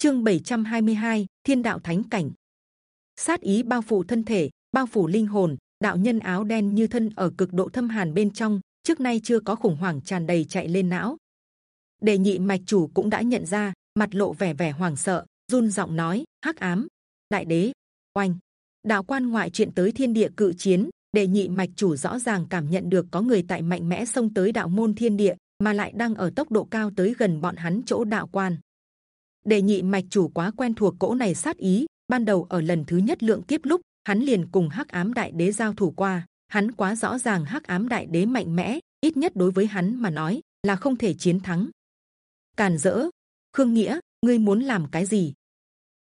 chương 722, thiên đạo thánh cảnh. Sát ý bao phủ thân thể bao phủ linh hồn đạo nhân áo đen như thân ở cực độ thâm hàn bên trong trước nay chưa có khủng hoảng tràn đầy chạy lên não. Đề nhị mạch chủ cũng đã nhận ra mặt lộ vẻ vẻ hoảng sợ run giọng nói hắc ám đại đế oanh. Đạo quan ngoại chuyện tới thiên địa cự chiến đề nhị mạch chủ rõ ràng cảm nhận được có người tại mạnh mẽ xông tới đạo môn thiên địa mà lại đang ở tốc độ cao tới gần bọn hắn chỗ đạo quan đề nhị mạch chủ quá quen thuộc cỗ này sát ý, ban đầu ở lần thứ nhất lượng kiếp lúc, hắn liền cùng hắc ám đại đế giao thủ qua. Hắn quá rõ ràng hắc ám đại đế mạnh mẽ, ít nhất đối với hắn mà nói là không thể chiến thắng. Càn dỡ khương nghĩa, ngươi muốn làm cái gì?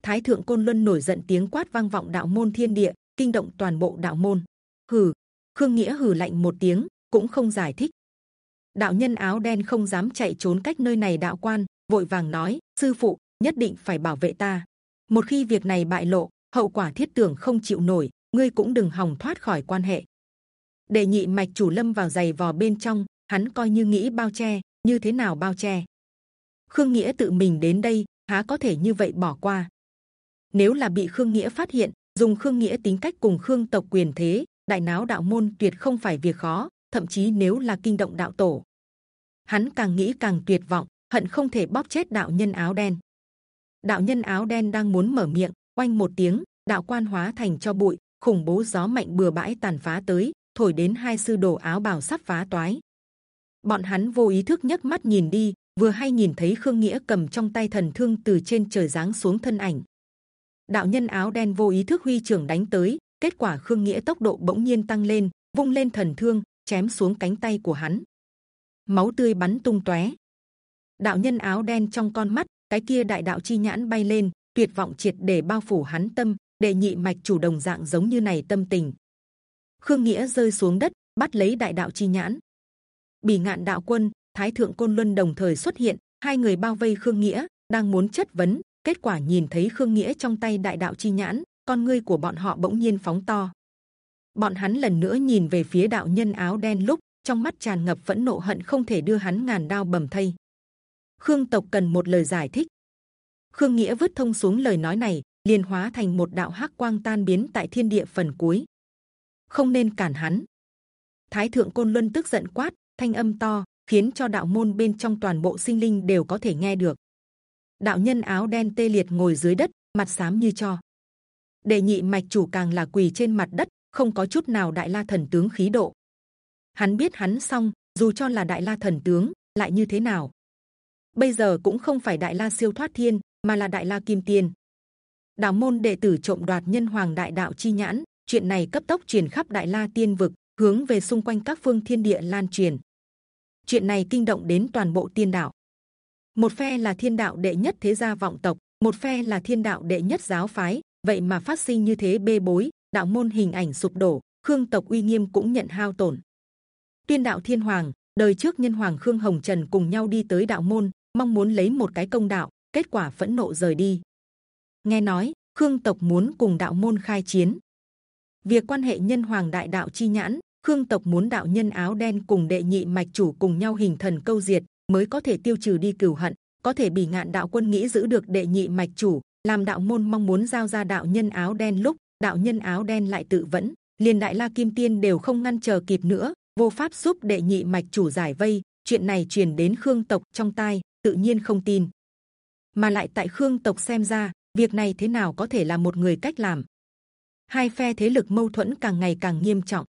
Thái thượng côn luân nổi giận tiếng quát vang vọng đạo môn thiên địa, kinh động toàn bộ đạo môn. Hừ. Khương nghĩa hừ lạnh một tiếng, cũng không giải thích. Đạo nhân áo đen không dám chạy trốn cách nơi này đạo quan vội vàng nói, sư phụ, nhất định phải bảo vệ ta. Một khi việc này bại lộ, hậu quả thiết tưởng không chịu nổi, ngươi cũng đừng hòng thoát khỏi quan hệ. Để nhị mạch chủ lâm vào giày vò bên trong, hắn coi như nghĩ bao che, như thế nào bao che? Khương nghĩa tự mình đến đây, há có thể như vậy bỏ qua? Nếu là bị khương nghĩa phát hiện, dùng khương nghĩa tính cách cùng khương tộc quyền thế, đại náo đạo môn tuyệt không phải việc khó, thậm chí nếu là kinh động đạo tổ, hắn càng nghĩ càng tuyệt vọng hận không thể bóp chết đạo nhân áo đen. Đạo nhân áo đen đang muốn mở miệng, oanh một tiếng, đạo quan hóa thành cho bụi, khủng bố gió mạnh bừa bãi tàn phá tới, thổi đến hai sư đồ áo bào sắp phá toái. Bọn hắn vô ý thức nhấc mắt nhìn đi, vừa hay nhìn thấy khương nghĩa cầm trong tay thần thương từ trên trời giáng xuống thân ảnh. Đạo nhân áo đen vô ý thức huy trưởng đánh tới, kết quả khương nghĩa tốc độ bỗng nhiên tăng lên, vung lên thần thương, chém xuống cánh tay của hắn. Máu tươi bắn tung tóe đạo nhân áo đen trong con mắt, cái kia đại đạo chi nhãn bay lên, tuyệt vọng triệt để bao phủ hắn tâm, đệ nhị mạch chủ đồng dạng giống như này tâm tình. Khương nghĩa rơi xuống đất, bắt lấy đại đạo chi nhãn. Bì ngạn đạo quân, thái thượng côn luân đồng thời xuất hiện, hai người bao vây khương nghĩa, đang muốn chất vấn, kết quả nhìn thấy khương nghĩa trong tay đại đạo chi nhãn, con ngươi của bọn họ bỗng nhiên phóng to. Bọn hắn lần nữa nhìn về phía đạo nhân áo đen lúc, trong mắt tràn ngập phẫn nộ hận không thể đưa hắn ngàn đao bầm thây khương tộc cần một lời giải thích. Khương nghĩa vứt thông xuống lời nói này, liền hóa thành một đạo hắc quang tan biến tại thiên địa phần cuối. Không nên cản hắn. Thái thượng côn luân tức giận quát, thanh âm to, khiến cho đạo môn bên trong toàn bộ sinh linh đều có thể nghe được. Đạo nhân áo đen tê liệt ngồi dưới đất, mặt xám như cho. Đề nhị mạch chủ càng là quỳ trên mặt đất, không có chút nào đại la thần tướng khí độ. Hắn biết hắn xong, dù cho là đại la thần tướng, lại như thế nào? Bây giờ cũng không phải đại la siêu thoát thiên, mà là đại la kim tiền. Đạo môn đệ tử trộm đoạt nhân hoàng đại đạo chi nhãn, chuyện này cấp tốc truyền khắp đại la tiên vực, hướng về xung quanh các phương thiên địa lan truyền. Chuyện này kinh động đến toàn bộ tiên đạo. Một phe là thiên đạo đệ nhất thế gia vọng tộc, một phe là thiên đạo đệ nhất giáo phái, vậy mà phát sinh như thế bê bối, đạo môn hình ảnh sụp đổ, khương tộc uy nghiêm cũng nhận hao tổn. Tuyên đạo thiên hoàng, đời trước nhân hoàng khương hồng trần cùng nhau đi tới đạo môn mong muốn lấy một cái công đạo, kết quả phẫn nộ rời đi. Nghe nói, khương tộc muốn cùng đạo môn khai chiến. Việc quan hệ nhân hoàng đại đạo chi nhãn, khương tộc muốn đạo nhân áo đen cùng đệ nhị mạch chủ cùng nhau hình thần câu diệt, mới có thể tiêu trừ đi cừu hận, có thể bị ngạn đạo quân nghĩ giữ được đệ nhị mạch chủ, làm đạo môn mong muốn giao ra đạo nhân áo đen lúc, đạo nhân áo đen lại tự vẫn. Liền đại la kim tiên đều không ngăn chờ kịp nữa, vô pháp giúp đệ nhị mạch chủ giải vây, chuyện này truyền đến khương tộc trong tai tự nhiên không tin. Mà lại tại khương tộc xem ra, việc này thế nào có thể là một người cách làm? Hai phe thế lực mâu thuẫn càng ngày càng nghiêm trọng.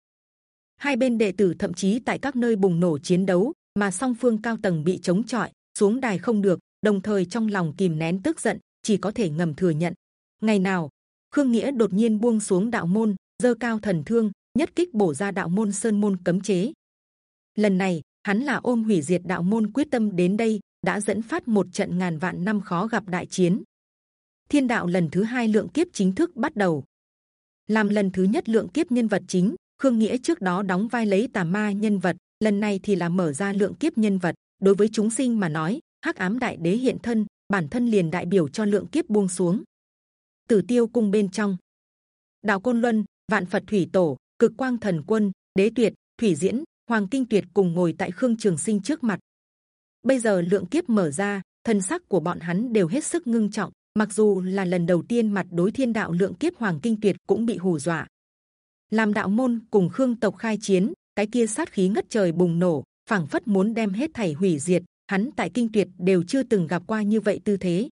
Hai bên đệ tử thậm chí tại các nơi bùng nổ chiến đấu, mà song phương cao tầng bị chống chọi, xuống đài không được, đồng thời trong lòng kìm nén tức giận, chỉ có thể ngầm thừa nhận. Ngày nào, khương nghĩa đột nhiên buông xuống đạo môn, dơ cao thần thương, nhất kích bổ ra đạo môn sơn môn cấm chế. Lần này, hắn là ôm hủy diệt đạo môn quyết tâm đến đây đã dẫn phát một trận ngàn vạn năm khó gặp đại chiến. Thiên đạo lần thứ hai lượng kiếp chính thức bắt đầu. Làm lần thứ nhất lượng kiếp nhân vật chính, khương nghĩa trước đó đóng vai lấy tà ma nhân vật, lần này thì là mở ra lượng kiếp nhân vật. Đối với chúng sinh mà nói, hắc ám đại đế hiện thân, bản thân liền đại biểu cho lượng kiếp buông xuống. Tử tiêu cung bên trong. Đạo côn luân, vạn phật thủy tổ, cực quang thần quân, đế tuyệt, thủy diễn, hoàng kinh tuyệt cùng ngồi tại khương trường sinh trước mặt bây giờ lượng kiếp mở ra thân sắc của bọn hắn đều hết sức ngưng trọng mặc dù là lần đầu tiên mặt đối thiên đạo lượng kiếp hoàng kinh tuyệt cũng bị hù dọa. làm đạo môn cùng khương tộc khai chiến, cái kia sát khí ngất trời bùng nổ, phảng phất muốn đem hết thảy hủy diệt. Hắn tại kinh tuyệt đều chưa từng gặp qua như vậy tư thế.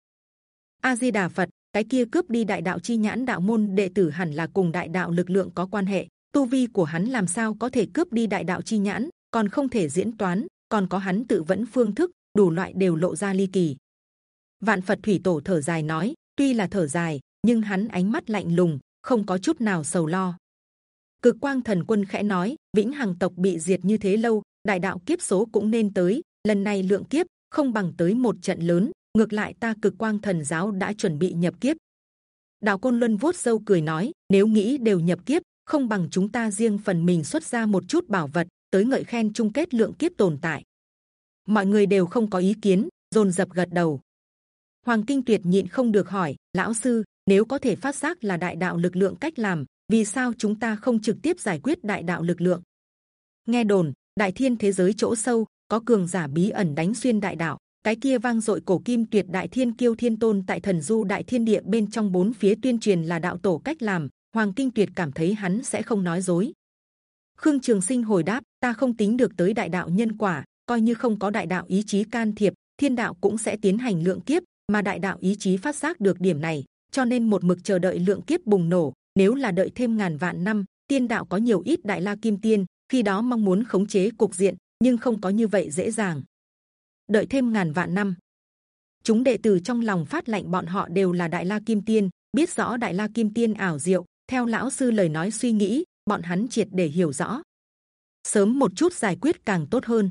A Di Đà Phật, cái kia cướp đi đại đạo chi nhãn đạo môn đệ tử hẳn là cùng đại đạo lực lượng có quan hệ. Tu vi của hắn làm sao có thể cướp đi đại đạo chi nhãn, còn không thể diễn toán, còn có hắn tự vẫn phương thức, đủ loại đều lộ ra ly kỳ. Vạn Phật thủy tổ thở dài nói, tuy là thở dài, nhưng hắn ánh mắt lạnh lùng, không có chút nào sầu lo. Cực Quang Thần Quân khẽ nói, Vĩnh Hằng tộc bị diệt như thế lâu, đại đạo kiếp số cũng nên tới. Lần này lượng kiếp không bằng tới một trận lớn, ngược lại ta Cực Quang Thần giáo đã chuẩn bị nhập kiếp. Đạo Côn Luân vuốt râu cười nói, nếu nghĩ đều nhập kiếp, không bằng chúng ta riêng phần mình xuất ra một chút bảo vật tới ngợi khen chung kết lượng kiếp tồn tại. Mọi người đều không có ý kiến, dồn dập gật đầu. Hoàng Kinh Tuyệt nhịn không được hỏi, lão sư, nếu có thể phát giác là đại đạo lực lượng cách làm, vì sao chúng ta không trực tiếp giải quyết đại đạo lực lượng? Nghe đồn, đại thiên thế giới chỗ sâu có cường giả bí ẩn đánh xuyên đại đạo, cái kia vang dội cổ kim tuyệt đại thiên kiêu thiên tôn tại thần du đại thiên địa bên trong bốn phía tuyên truyền là đạo tổ cách làm. Hoàng Kinh Tuyệt cảm thấy hắn sẽ không nói dối. Khương Trường Sinh hồi đáp: Ta không tính được tới đại đạo nhân quả, coi như không có đại đạo ý chí can thiệp, thiên đạo cũng sẽ tiến hành lượng kiếp, mà đại đạo ý chí phát giác được điểm này, cho nên một mực chờ đợi lượng kiếp bùng nổ. Nếu là đợi thêm ngàn vạn năm, tiên đạo có nhiều ít đại la kim tiên, khi đó mong muốn khống chế cục diện, nhưng không có như vậy dễ dàng. Đợi thêm ngàn vạn năm, chúng đệ tử trong lòng phát lạnh bọn họ đều là đại la kim tiên, biết rõ đại la kim tiên ảo diệu. Theo lão sư lời nói suy nghĩ, bọn hắn triệt để hiểu rõ. Sớm một chút giải quyết càng tốt hơn.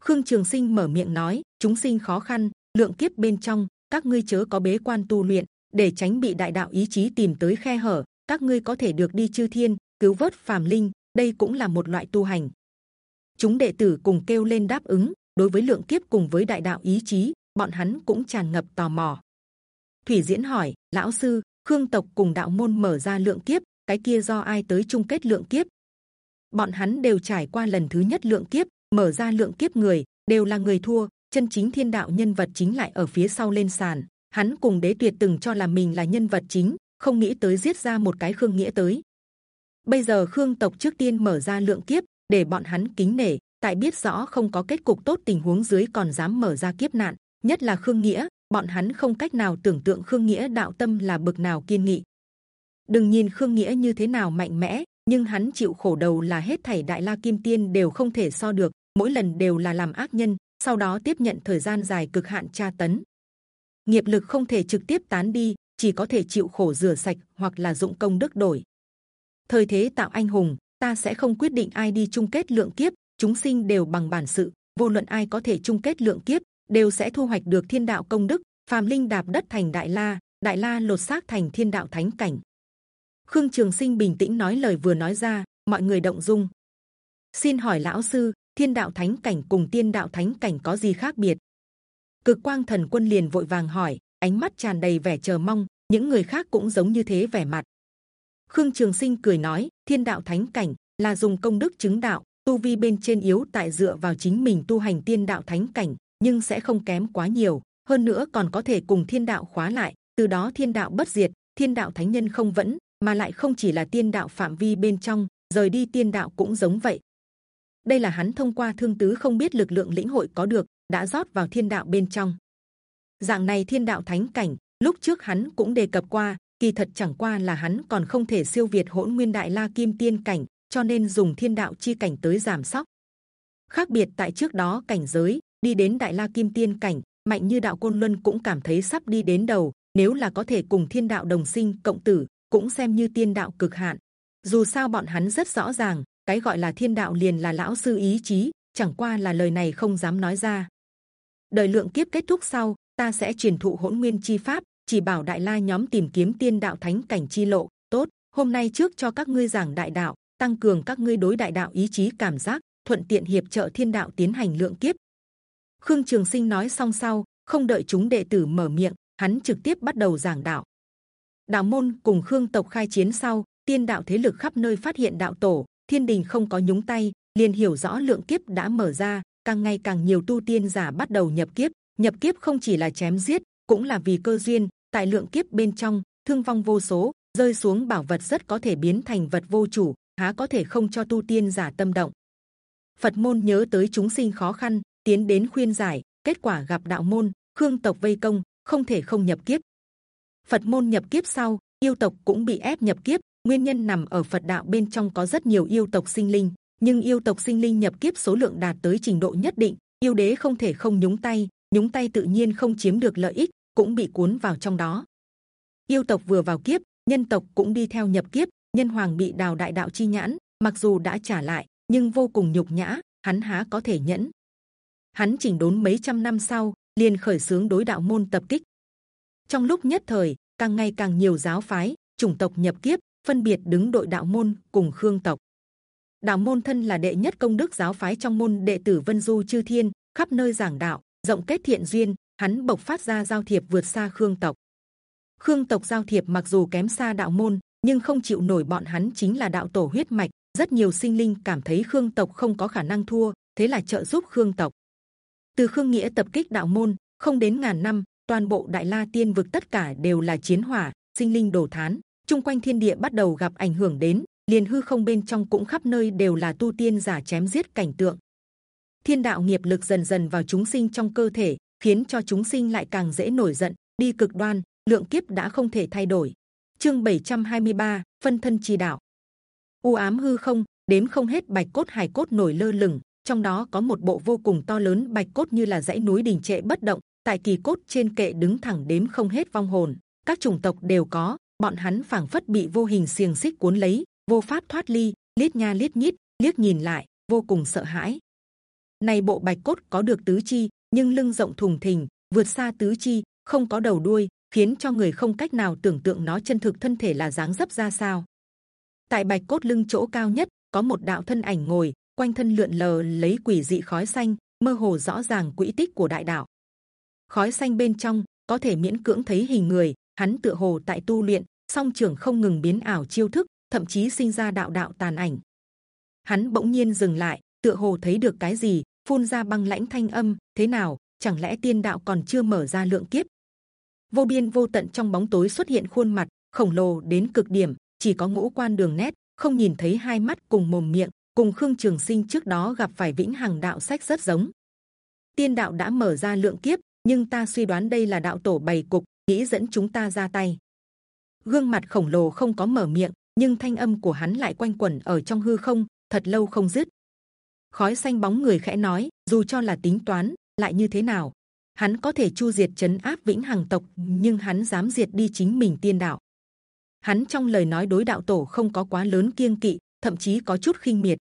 Khương Trường Sinh mở miệng nói: chúng sinh khó khăn, lượng kiếp bên trong, các ngươi chớ có bế quan tu luyện, để tránh bị đại đạo ý chí tìm tới khe hở. Các ngươi có thể được đi chư thiên, cứu vớt phàm linh, đây cũng là một loại tu hành. Chúng đệ tử cùng kêu lên đáp ứng. Đối với lượng kiếp cùng với đại đạo ý chí, bọn hắn cũng tràn ngập tò mò. Thủy Diễn hỏi: Lão sư, Khương tộc cùng đạo môn mở ra lượng kiếp, cái kia do ai tới chung kết lượng kiếp? Bọn hắn đều trải qua lần thứ nhất lượng kiếp, mở ra lượng kiếp người đều là người thua. Chân chính thiên đạo nhân vật chính lại ở phía sau lên sàn. Hắn cùng đế tuyệt từng cho là mình là nhân vật chính, không nghĩ tới giết ra một cái khương nghĩa tới. Bây giờ khương tộc trước tiên mở ra lượng kiếp để bọn hắn kính nể. Tại biết rõ không có kết cục tốt tình huống dưới còn dám mở ra kiếp nạn, nhất là khương nghĩa, bọn hắn không cách nào tưởng tượng khương nghĩa đạo tâm là bực nào kiên nghị. Đừng nhìn khương nghĩa như thế nào mạnh mẽ, nhưng hắn chịu khổ đầu là hết thảy đại la kim tiên đều không thể so được. Mỗi lần đều là làm ác nhân, sau đó tiếp nhận thời gian dài cực hạn tra tấn. Nghiệp lực không thể trực tiếp tán đi, chỉ có thể chịu khổ rửa sạch hoặc là dụng công đức đổi. Thời thế tạo anh hùng, ta sẽ không quyết định ai đi chung kết lượng kiếp. Chúng sinh đều bằng bản sự, vô luận ai có thể chung kết lượng kiếp, đều sẽ thu hoạch được thiên đạo công đức. Phàm linh đạp đất thành đại la, đại la lột xác thành thiên đạo thánh cảnh. Khương Trường Sinh bình tĩnh nói lời vừa nói ra, mọi người động dung. Xin hỏi lão sư, thiên đạo thánh cảnh cùng tiên đạo thánh cảnh có gì khác biệt? Cực Quang Thần Quân liền vội vàng hỏi, ánh mắt tràn đầy vẻ chờ mong. Những người khác cũng giống như thế vẻ mặt. Khương Trường Sinh cười nói, thiên đạo thánh cảnh là dùng công đức chứng đạo, tu vi bên trên yếu tại dựa vào chính mình tu hành tiên đạo thánh cảnh, nhưng sẽ không kém quá nhiều. Hơn nữa còn có thể cùng thiên đạo khóa lại, từ đó thiên đạo bất diệt, thiên đạo thánh nhân không vẫn, mà lại không chỉ là tiên đạo phạm vi bên trong, rời đi tiên đạo cũng giống vậy. Đây là hắn thông qua thương tứ không biết lực lượng lĩnh hội có được, đã rót vào thiên đạo bên trong. Dạng này thiên đạo thánh cảnh, lúc trước hắn cũng đề cập qua, kỳ thật chẳng qua là hắn còn không thể siêu việt hỗn nguyên đại la kim tiên cảnh, cho nên dùng thiên đạo chi cảnh tới giảm sóc. Khác biệt tại trước đó cảnh giới đi đến đại la kim tiên cảnh, mạnh như đạo côn luân cũng cảm thấy sắp đi đến đầu. Nếu là có thể cùng thiên đạo đồng sinh cộng tử, cũng xem như tiên đạo cực hạn. Dù sao bọn hắn rất rõ ràng, cái gọi là thiên đạo liền là lão sư ý chí, chẳng qua là lời này không dám nói ra. Đời lượng kiếp kết thúc sau, ta sẽ truyền thụ hỗn nguyên chi pháp, chỉ bảo đại la nhóm tìm kiếm tiên đạo thánh cảnh chi lộ. Tốt, hôm nay trước cho các ngươi giảng đại đạo, tăng cường các ngươi đối đại đạo ý chí cảm giác, thuận tiện hiệp trợ thiên đạo tiến hành lượng kiếp. Khương Trường Sinh nói xong sau, không đợi chúng đệ tử mở miệng, hắn trực tiếp bắt đầu giảng đạo. Đạo môn cùng Khương tộc khai chiến sau, tiên đạo thế lực khắp nơi phát hiện đạo tổ, thiên đình không có nhúng tay, liền hiểu rõ lượng kiếp đã mở ra, càng ngày càng nhiều tu tiên giả bắt đầu nhập kiếp. Nhập kiếp không chỉ là chém giết, cũng là vì cơ duyên. tại lượng kiếp bên trong thương vong vô số rơi xuống bảo vật rất có thể biến thành vật vô chủ há có thể không cho tu tiên giả tâm động Phật môn nhớ tới chúng sinh khó khăn tiến đến khuyên giải kết quả gặp đạo môn khương tộc vây công không thể không nhập kiếp Phật môn nhập kiếp sau, yêu tộc cũng bị ép nhập kiếp. Nguyên nhân nằm ở Phật đạo bên trong có rất nhiều yêu tộc sinh linh, nhưng yêu tộc sinh linh nhập kiếp số lượng đạt tới trình độ nhất định. Yêu đế không thể không nhúng tay nhúng tay tự nhiên không chiếm được lợi ích, cũng bị cuốn vào trong đó. Yêu tộc vừa vào kiếp, nhân tộc cũng đi theo nhập kiếp. Nhân hoàng bị đào đại đạo chi nhãn, mặc dù đã trả lại, nhưng vô cùng nhục nhã, hắn há có thể nhẫn. Hắn chỉnh đốn mấy trăm năm sau, liền khởi sướng đối đạo môn tập kích trong lúc nhất thời, càng ngày càng nhiều giáo phái, chủng tộc nhập kiếp, phân biệt đứng đội đạo môn cùng khương tộc. Đạo môn thân là đệ nhất công đức giáo phái trong môn đệ tử vân du chư thiên, khắp nơi giảng đạo, rộng kết thiện duyên, hắn bộc phát ra giao thiệp vượt xa khương tộc. Khương tộc giao thiệp mặc dù kém xa đạo môn, nhưng không chịu nổi bọn hắn chính là đạo tổ huyết mạch, rất nhiều sinh linh cảm thấy khương tộc không có khả năng thua, thế là trợ giúp khương tộc. Từ khương nghĩa tập kích đạo môn, không đến ngàn năm toàn bộ đại la tiên vực tất cả đều là chiến hỏa sinh linh đổ thán. Chung quanh thiên địa bắt đầu gặp ảnh hưởng đến liền hư không bên trong cũng khắp nơi đều là tu tiên giả chém giết cảnh tượng. Thiên đạo nghiệp lực dần dần vào chúng sinh trong cơ thể khiến cho chúng sinh lại càng dễ nổi giận đi cực đoan lượng kiếp đã không thể thay đổi. Chương 723, phân thân chi đạo. U ám hư không đếm không hết bạch cốt hải cốt nổi lơ lửng trong đó có một bộ vô cùng to lớn bạch cốt như là dãy núi đình trệ bất động tại kỳ cốt trên kệ đứng thẳng đếm không hết vong hồn, các chủng tộc đều có, bọn hắn phảng phất bị vô hình xiềng xích cuốn lấy, vô pháp thoát ly, liếc nha liếc nhít, liếc nhìn lại, vô cùng sợ hãi. Này bộ bạch cốt có được tứ chi, nhưng lưng rộng thùng thình, vượt xa tứ chi, không có đầu đuôi, khiến cho người không cách nào tưởng tượng nó chân thực thân thể là dáng dấp ra sao. Tại bạch cốt lưng chỗ cao nhất, có một đạo thân ảnh ngồi, quanh thân lượn lờ lấy quỷ dị khói xanh, mơ hồ rõ ràng quỹ tích của đại đạo khói xanh bên trong, có thể miễn cưỡng thấy hình người, hắn tựa hồ tại tu luyện, song trưởng không ngừng biến ảo chiêu thức, thậm chí sinh ra đạo đạo tàn ảnh. Hắn bỗng nhiên dừng lại tựa hồ thấy được cái gì, phun ra băng lãnh thanh âm, thế nào, chẳng lẽ tiên đạo còn chưa mở ra lượng kiếp? Vô biên vô tận trong bóng tối xuất hiện khuôn mặt, khổng lồ đến cực điểm, chỉ có ngũ quan đường nét, không nhìn thấy hai mắt cùng mồm miệng, cùng khương trường sinh trước đó gặp phải vĩnh hằng đạo sách rất giống. Tiên đạo đã mở ra lượng kiếp nhưng ta suy đoán đây là đạo tổ bày cục, nghĩ dẫn chúng ta ra tay. Gương mặt khổng lồ không có mở miệng, nhưng thanh âm của hắn lại quanh quẩn ở trong hư không, thật lâu không dứt. Khói xanh bóng người khẽ nói, dù cho là tính toán, lại như thế nào? Hắn có thể chu diệt chấn áp vĩnh hằng tộc, nhưng hắn dám diệt đi chính mình tiên đạo. Hắn trong lời nói đối đạo tổ không có quá lớn kiêng kỵ, thậm chí có chút khinh miệt.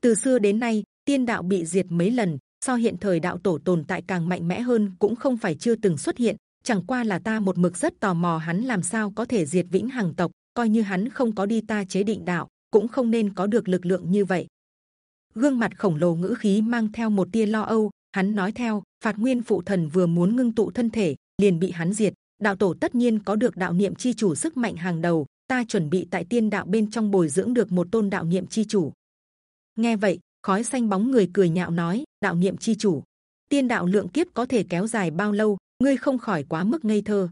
Từ xưa đến nay, tiên đạo bị diệt mấy lần so hiện thời đạo tổ tồn tại càng mạnh mẽ hơn cũng không phải chưa từng xuất hiện. Chẳng qua là ta một mực rất tò mò hắn làm sao có thể diệt vĩnh hằng tộc, coi như hắn không có đi ta chế định đạo, cũng không nên có được lực lượng như vậy. Gương mặt khổng lồ ngữ khí mang theo một tia lo âu, hắn nói theo, phạt nguyên phụ thần vừa muốn ngưng tụ thân thể, liền bị hắn diệt. Đạo tổ tất nhiên có được đạo niệm chi chủ sức mạnh hàng đầu, ta chuẩn bị tại tiên đạo bên trong bồi dưỡng được một tôn đạo niệm chi chủ. Nghe vậy khói xanh bóng người cười nhạo nói, đạo niệm chi chủ, tiên đạo lượng kiếp có thể kéo dài bao lâu? Ngươi không khỏi quá mức ngây thơ.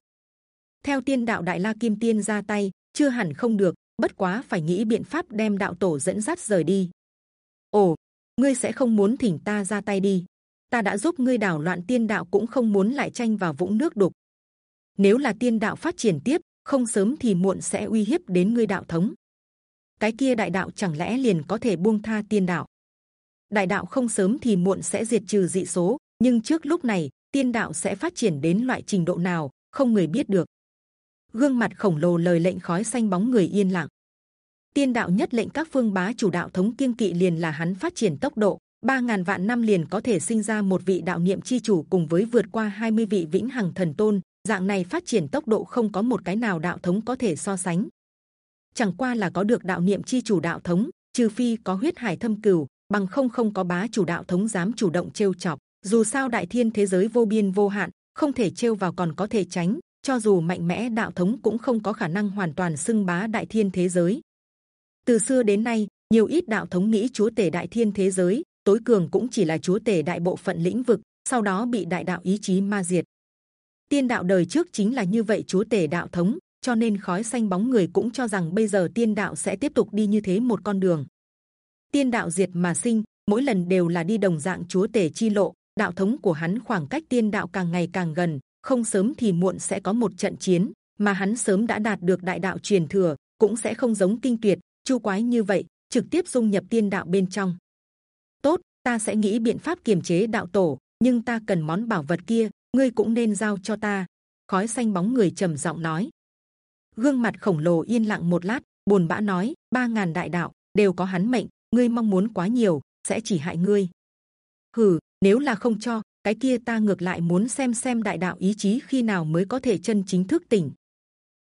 Theo tiên đạo đại la kim tiên ra tay, chưa hẳn không được, bất quá phải nghĩ biện pháp đem đạo tổ dẫn dắt rời đi. Ồ, ngươi sẽ không muốn thỉnh ta ra tay đi. Ta đã giúp ngươi đảo loạn tiên đạo cũng không muốn lại tranh vào vũng nước đục. Nếu là tiên đạo phát triển tiếp, không sớm thì muộn sẽ uy hiếp đến ngươi đạo thống. Cái kia đại đạo chẳng lẽ liền có thể buông tha tiên đạo? Đại đạo không sớm thì muộn sẽ diệt trừ dị số, nhưng trước lúc này, tiên đạo sẽ phát triển đến loại trình độ nào, không người biết được. Gương mặt khổng lồ lời lệnh khói xanh bóng người yên lặng. Tiên đạo nhất lệnh các phương bá chủ đạo thống kiên kỵ liền là hắn phát triển tốc độ, ba ngàn vạn năm liền có thể sinh ra một vị đạo niệm chi chủ cùng với vượt qua 20 vị vĩnh hằng thần tôn. Dạng này phát triển tốc độ không có một cái nào đạo thống có thể so sánh. Chẳng qua là có được đạo niệm chi chủ đạo thống, trừ phi có huyết hải thâm cừu bằng không không có bá chủ đạo thống dám chủ động trêu chọc. Dù sao đại thiên thế giới vô biên vô hạn, không thể trêu vào còn có thể tránh, cho dù mạnh mẽ đạo thống cũng không có khả năng hoàn toàn xưng bá đại thiên thế giới. Từ xưa đến nay, nhiều ít đạo thống nghĩ chúa tể đại thiên thế giới, tối cường cũng chỉ là chúa tể đại bộ phận lĩnh vực, sau đó bị đại đạo ý chí ma diệt. Tiên đạo đời trước chính là như vậy chúa tể đạo thống, cho nên khói xanh bóng người cũng cho rằng bây giờ tiên đạo sẽ tiếp tục đi như thế một con đường tiên đạo diệt mà sinh, mỗi lần đều là đi đồng dạng chúa tể chi lộ. Đạo thống của hắn khoảng cách tiên đạo càng ngày càng gần, không sớm thì muộn sẽ có một trận chiến, mà hắn sớm đã đạt được đại đạo truyền thừa, cũng sẽ không giống kinh tuyệt, chu quái như vậy, trực tiếp dung nhập tiên đạo bên trong. Tốt, ta sẽ nghĩ biện pháp kiềm chế đạo tổ, nhưng ta cần món bảo vật kia, ngươi cũng nên giao cho ta. Khói xanh bóng người trầm giọng nói. Gương mặt khổng lồ yên lặng một lát, buồn bã nói, ba ngàn đại đạo, đều có hắn mệnh ngươi mong muốn quá nhiều, sẽ chỉ hại ngươi. Hừ, nếu là không cho, cái kia ta ngược lại muốn xem xem đại đạo ý chí khi nào mới có thể chân chính thức tỉnh.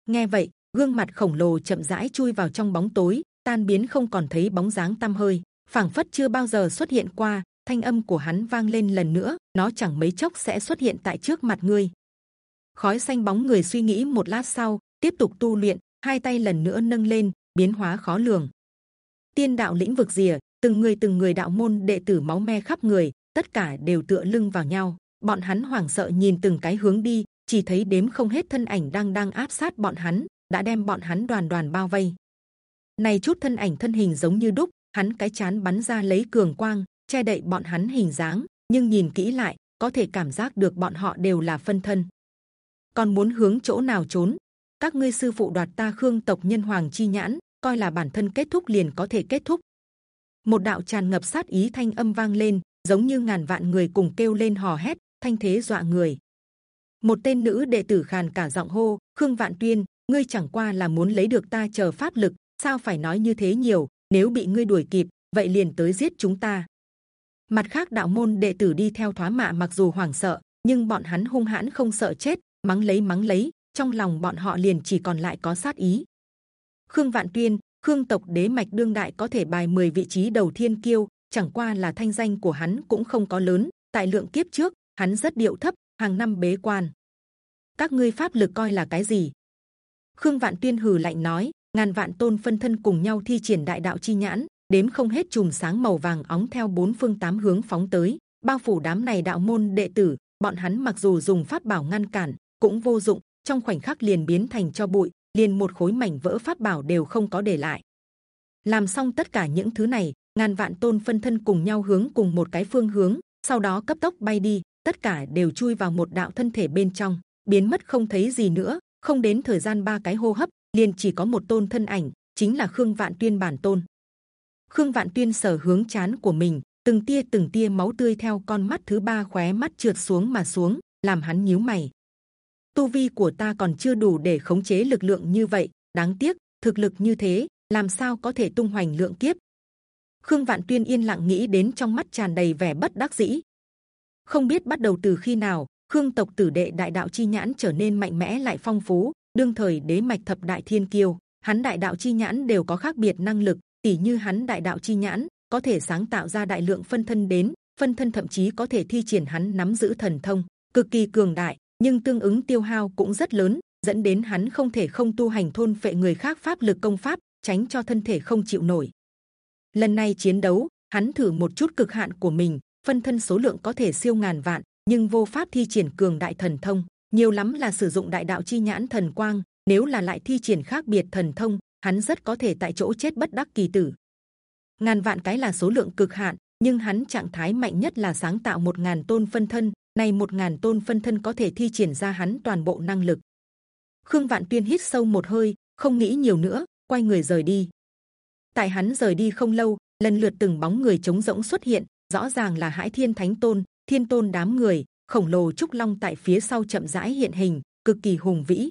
Nghe vậy, gương mặt khổng lồ chậm rãi chui vào trong bóng tối, tan biến không còn thấy bóng dáng tăm hơi, phảng phất chưa bao giờ xuất hiện qua, thanh âm của hắn vang lên lần nữa, nó chẳng mấy chốc sẽ xuất hiện tại trước mặt ngươi. Khói xanh bóng người suy nghĩ một lát sau, tiếp tục tu luyện, hai tay lần nữa nâng lên, biến hóa khó lường tiên đạo lĩnh vực rìa, từng người từng người đạo môn đệ tử máu me khắp người, tất cả đều tựa lưng vào nhau. Bọn hắn hoảng sợ nhìn từng cái hướng đi, chỉ thấy đếm không hết thân ảnh đang đang áp sát bọn hắn, đã đem bọn hắn đoàn đoàn bao vây. Này chút thân ảnh thân hình giống như đúc, hắn cái chán bắn ra lấy cường quang, che đậy bọn hắn hình dáng, nhưng nhìn kỹ lại, có thể cảm giác được bọn họ đều là phân thân. Còn muốn hướng chỗ nào trốn? Các ngươi sư phụ đoạt ta khương tộc nhân hoàng chi nhãn coi là bản thân kết thúc liền có thể kết thúc. Một đạo tràn ngập sát ý thanh âm vang lên, giống như ngàn vạn người cùng kêu lên hò hét, thanh thế dọa người. Một tên nữ đệ tử khàn cả giọng hô, khương vạn tuyên, ngươi chẳng qua là muốn lấy được ta chờ pháp lực, sao phải nói như thế nhiều, nếu bị ngươi đuổi kịp, vậy liền tới giết chúng ta. Mặt khác đạo môn đệ tử đi theo thoá mạ mặc dù hoảng sợ, nhưng bọn hắn hung hãn không sợ chết, mắng lấy mắng lấy, trong lòng bọn họ liền chỉ còn lại có sát ý khương vạn tuyên khương tộc đế mạch đương đại có thể bài 10 vị trí đầu thiên kiêu, chẳng qua là thanh danh của hắn cũng không có lớn, tại lượng kiếp trước, hắn rất điệu thấp, hàng năm bế quan. Các ngươi pháp lực coi là cái gì? Khương vạn tuyên hừ lạnh nói, ngàn vạn tôn phân thân cùng nhau thi triển đại đạo chi nhãn, đếm không hết chùm sáng màu vàng óng theo bốn phương tám hướng phóng tới, bao phủ đám này đạo môn đệ tử, bọn hắn mặc dù dùng pháp bảo ngăn cản, cũng vô dụng, trong khoảnh khắc liền biến thành cho bụi liền một khối mảnh vỡ pháp bảo đều không có để lại. Làm xong tất cả những thứ này, ngàn vạn tôn phân thân cùng nhau hướng cùng một cái phương hướng, sau đó cấp tốc bay đi, tất cả đều chui vào một đạo thân thể bên trong, biến mất không thấy gì nữa, không đến thời gian ba cái hô hấp, liền chỉ có một tôn thân ảnh, chính là khương vạn tuyên bản tôn. Khương vạn tuyên sở hướng chán của mình, từng tia từng tia máu tươi theo con mắt thứ ba khóe mắt trượt xuống mà xuống, làm hắn nhíu mày tu vi của ta còn chưa đủ để khống chế lực lượng như vậy. Đáng tiếc, thực lực như thế, làm sao có thể tung hoành lượng kiếp? Khương vạn tuyên yên lặng nghĩ đến trong mắt tràn đầy vẻ bất đắc dĩ. Không biết bắt đầu từ khi nào, khương tộc tử đệ đại đạo chi nhãn trở nên mạnh mẽ lại phong phú. Đương thời đế mạch thập đại thiên kiêu, hắn đại đạo chi nhãn đều có khác biệt năng lực. Tỷ như hắn đại đạo chi nhãn, có thể sáng tạo ra đại lượng phân thân đến, phân thân thậm chí có thể thi triển hắn nắm giữ thần thông, cực kỳ cường đại nhưng tương ứng tiêu hao cũng rất lớn, dẫn đến hắn không thể không tu hành thôn phệ người khác pháp lực công pháp, tránh cho thân thể không chịu nổi. Lần này chiến đấu, hắn thử một chút cực hạn của mình, phân thân số lượng có thể siêu ngàn vạn, nhưng vô pháp thi triển cường đại thần thông. Nhiều lắm là sử dụng đại đạo chi nhãn thần quang, nếu là lại thi triển khác biệt thần thông, hắn rất có thể tại chỗ chết bất đắc kỳ tử. Ngàn vạn cái là số lượng cực hạn, nhưng hắn trạng thái mạnh nhất là sáng tạo một ngàn tôn phân thân này một ngàn tôn phân thân có thể thi triển ra hắn toàn bộ năng lực. Khương vạn tuyên hít sâu một hơi, không nghĩ nhiều nữa, quay người rời đi. Tại hắn rời đi không lâu, lần lượt từng bóng người trống rỗng xuất hiện, rõ ràng là hải thiên thánh tôn, thiên tôn đám người, khổng lồ trúc long tại phía sau chậm rãi hiện hình, cực kỳ hùng vĩ.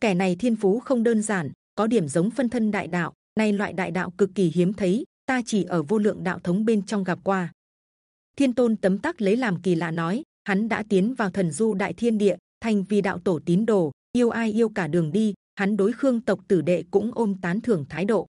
Kẻ này thiên phú không đơn giản, có điểm giống phân thân đại đạo, này loại đại đạo cực kỳ hiếm thấy, ta chỉ ở vô lượng đạo thống bên trong gặp qua thiên tôn tấm tắc lấy làm kỳ lạ nói hắn đã tiến vào thần du đại thiên địa thành vì đạo tổ tín đồ yêu ai yêu cả đường đi hắn đối khương tộc tử đệ cũng ôm tán thưởng thái độ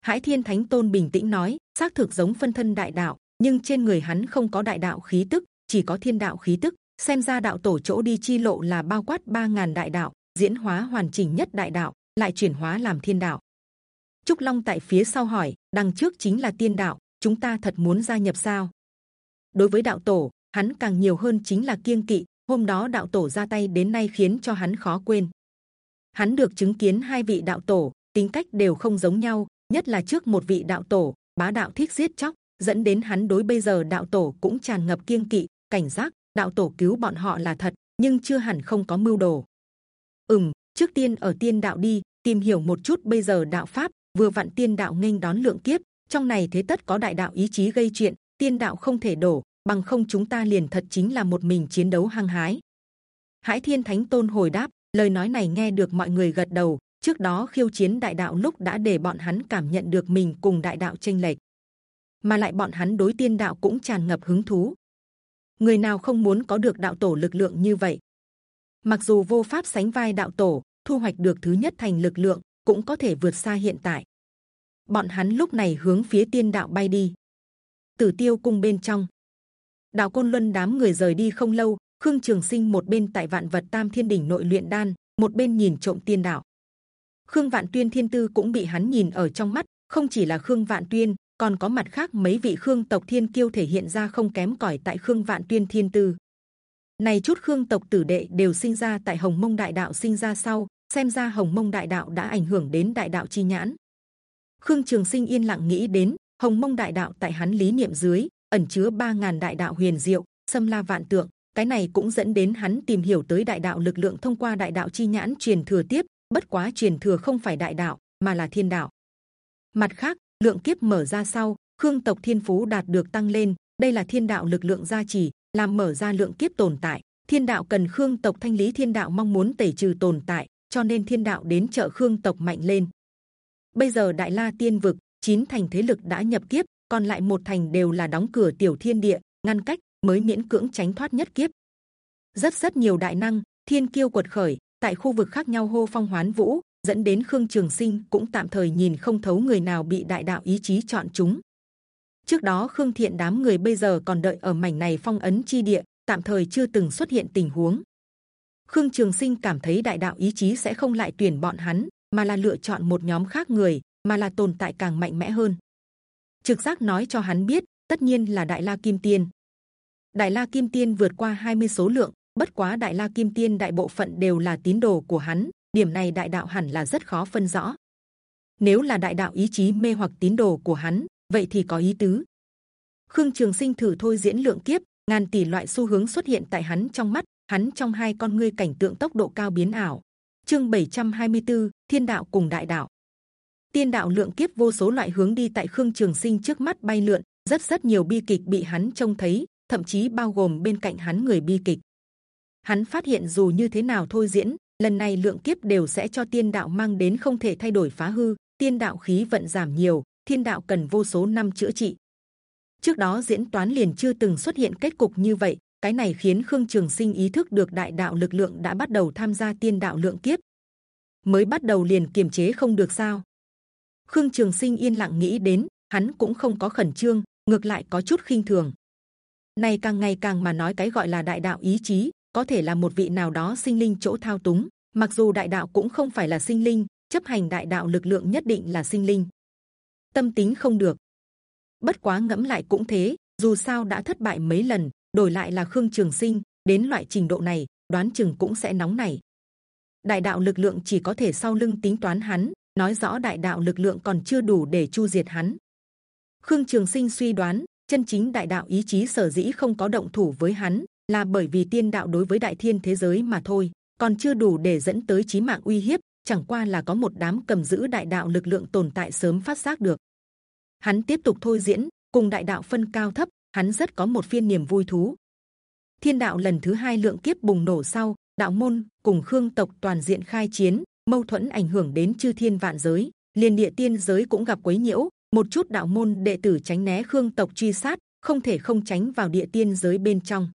Hải Thiên Thánh Tôn bình tĩnh nói, xác thực giống phân thân đại đạo, nhưng trên người hắn không có đại đạo khí tức, chỉ có thiên đạo khí tức. Xem ra đạo tổ chỗ đi chi lộ là bao quát ba ngàn đại đạo, diễn hóa hoàn chỉnh nhất đại đạo, lại chuyển hóa làm thiên đạo. Trúc Long tại phía sau hỏi, đằng trước chính là tiên đạo, chúng ta thật muốn gia nhập sao? Đối với đạo tổ, hắn càng nhiều hơn chính là kiêng kỵ. hôm đó đạo tổ ra tay đến nay khiến cho hắn khó quên. Hắn được chứng kiến hai vị đạo tổ tính cách đều không giống nhau, nhất là trước một vị đạo tổ bá đạo thích giết chóc, dẫn đến hắn đối bây giờ đạo tổ cũng tràn ngập kiêng kỵ, cảnh giác. Đạo tổ cứu bọn họ là thật, nhưng chưa hẳn không có mưu đồ. Ừm, trước tiên ở tiên đạo đi, tìm hiểu một chút bây giờ đạo pháp. Vừa vặn tiên đạo nghênh đón lượng kiếp, trong này thế tất có đại đạo ý chí gây chuyện, tiên đạo không thể đổ, bằng không chúng ta liền thật chính là một mình chiến đấu hăng hái. Hải Thiên Thánh Tôn hồi đáp, lời nói này nghe được mọi người gật đầu. Trước đó khiêu chiến đại đạo lúc đã để bọn hắn cảm nhận được mình cùng đại đạo tranh lệch, mà lại bọn hắn đối tiên đạo cũng tràn ngập hứng thú. Người nào không muốn có được đạo tổ lực lượng như vậy? Mặc dù vô pháp sánh vai đạo tổ, thu hoạch được thứ nhất thành lực lượng cũng có thể vượt xa hiện tại. Bọn hắn lúc này hướng phía tiên đạo bay đi. Tử tiêu cung bên trong, đạo côn luân đám người rời đi không lâu khương trường sinh một bên tại vạn vật tam thiên đỉnh nội luyện đan một bên nhìn trộm tiên đạo. Khương vạn tuyên thiên tư cũng bị hắn nhìn ở trong mắt không chỉ là khương vạn tuyên còn có mặt khác mấy vị khương tộc thiên kiêu thể hiện ra không kém cỏi tại khương vạn tuyên thiên tư. Này chút khương tộc tử đệ đều sinh ra tại hồng mông đại đạo sinh ra sau xem ra hồng mông đại đạo đã ảnh hưởng đến đại đạo chi nhãn. Khương trường sinh yên lặng nghĩ đến hồng mông đại đạo tại hắn lý niệm dưới ẩn chứa ba ngàn đại đạo huyền diệu, xâm la vạn tượng. Cái này cũng dẫn đến hắn tìm hiểu tới đại đạo lực lượng thông qua đại đạo chi nhãn truyền thừa tiếp. Bất quá truyền thừa không phải đại đạo, mà là thiên đạo. Mặt khác, lượng kiếp mở ra sau, khương tộc thiên phú đạt được tăng lên. Đây là thiên đạo lực lượng gia trì, làm mở ra lượng kiếp tồn tại. Thiên đạo cần khương tộc thanh lý thiên đạo mong muốn tẩy trừ tồn tại, cho nên thiên đạo đến trợ khương tộc mạnh lên. Bây giờ đại la tiên vực chín thành thế lực đã nhập kiếp, còn lại một thành đều là đóng cửa tiểu thiên địa ngăn cách mới miễn cưỡng tránh thoát nhất kiếp. Rất rất nhiều đại năng thiên kiêu quật khởi tại khu vực khác nhau hô phong hoán vũ dẫn đến khương trường sinh cũng tạm thời nhìn không thấu người nào bị đại đạo ý chí chọn chúng. Trước đó khương thiện đám người bây giờ còn đợi ở mảnh này phong ấn chi địa tạm thời chưa từng xuất hiện tình huống. Khương trường sinh cảm thấy đại đạo ý chí sẽ không lại tuyển bọn hắn mà là lựa chọn một nhóm khác người mà là tồn tại càng mạnh mẽ hơn. Trực giác nói cho hắn biết tất nhiên là đại la kim tiên. Đại la kim tiên vượt qua 20 số lượng bất quá đại la kim tiên đại bộ phận đều là tín đồ của hắn điểm này đại đạo hẳn là rất khó phân rõ. Nếu là đại đạo ý chí mê hoặc tín đồ của hắn vậy thì có ý tứ. Khương trường sinh thử thôi diễn lượng kiếp ngàn tỷ loại xu hướng xuất hiện tại hắn trong mắt hắn trong hai con ngươi cảnh tượng tốc độ cao biến ảo. Chương 724, thiên đạo cùng đại đạo tiên đạo lượng kiếp vô số loại hướng đi tại khương trường sinh trước mắt bay lượn, rất rất nhiều bi kịch bị hắn trông thấy, thậm chí bao gồm bên cạnh hắn người bi kịch. Hắn phát hiện dù như thế nào thôi diễn, lần này lượng kiếp đều sẽ cho tiên đạo mang đến không thể thay đổi phá hư, tiên đạo khí vận giảm nhiều, thiên đạo cần vô số năm chữa trị. Trước đó diễn toán liền chưa từng xuất hiện kết cục như vậy, cái này khiến khương trường sinh ý thức được đại đạo lực lượng đã bắt đầu tham gia tiên đạo lượng kiếp. Mới bắt đầu liền kiềm chế không được sao? Khương Trường Sinh yên lặng nghĩ đến, hắn cũng không có khẩn trương, ngược lại có chút khinh thường. Này càng ngày càng mà nói cái gọi là đại đạo ý chí, có thể là một vị nào đó sinh linh chỗ thao túng. Mặc dù đại đạo cũng không phải là sinh linh, chấp hành đại đạo lực lượng nhất định là sinh linh. Tâm tính không được. Bất quá ngẫm lại cũng thế, dù sao đã thất bại mấy lần, đổi lại là Khương Trường Sinh, đến loại trình độ này, đoán chừng cũng sẽ nóng này. Đại đạo lực lượng chỉ có thể sau lưng tính toán hắn, nói rõ đại đạo lực lượng còn chưa đủ để chu diệt hắn. Khương Trường Sinh suy đoán chân chính đại đạo ý chí sở dĩ không có động thủ với hắn là bởi vì tiên đạo đối với đại thiên thế giới mà thôi, còn chưa đủ để dẫn tới chí mạng uy hiếp. Chẳng qua là có một đám cầm giữ đại đạo lực lượng tồn tại sớm phát giác được. Hắn tiếp tục thôi diễn cùng đại đạo phân cao thấp, hắn rất có một phiên niềm vui thú. Thiên đạo lần thứ hai lượng kiếp bùng nổ sau, đạo môn cùng khương tộc toàn diện khai chiến, mâu thuẫn ảnh hưởng đến chư thiên vạn giới. Liền địa tiên giới cũng gặp quấy nhiễu. Một chút đạo môn đệ tử tránh né khương tộc truy sát, không thể không tránh vào địa tiên giới bên trong.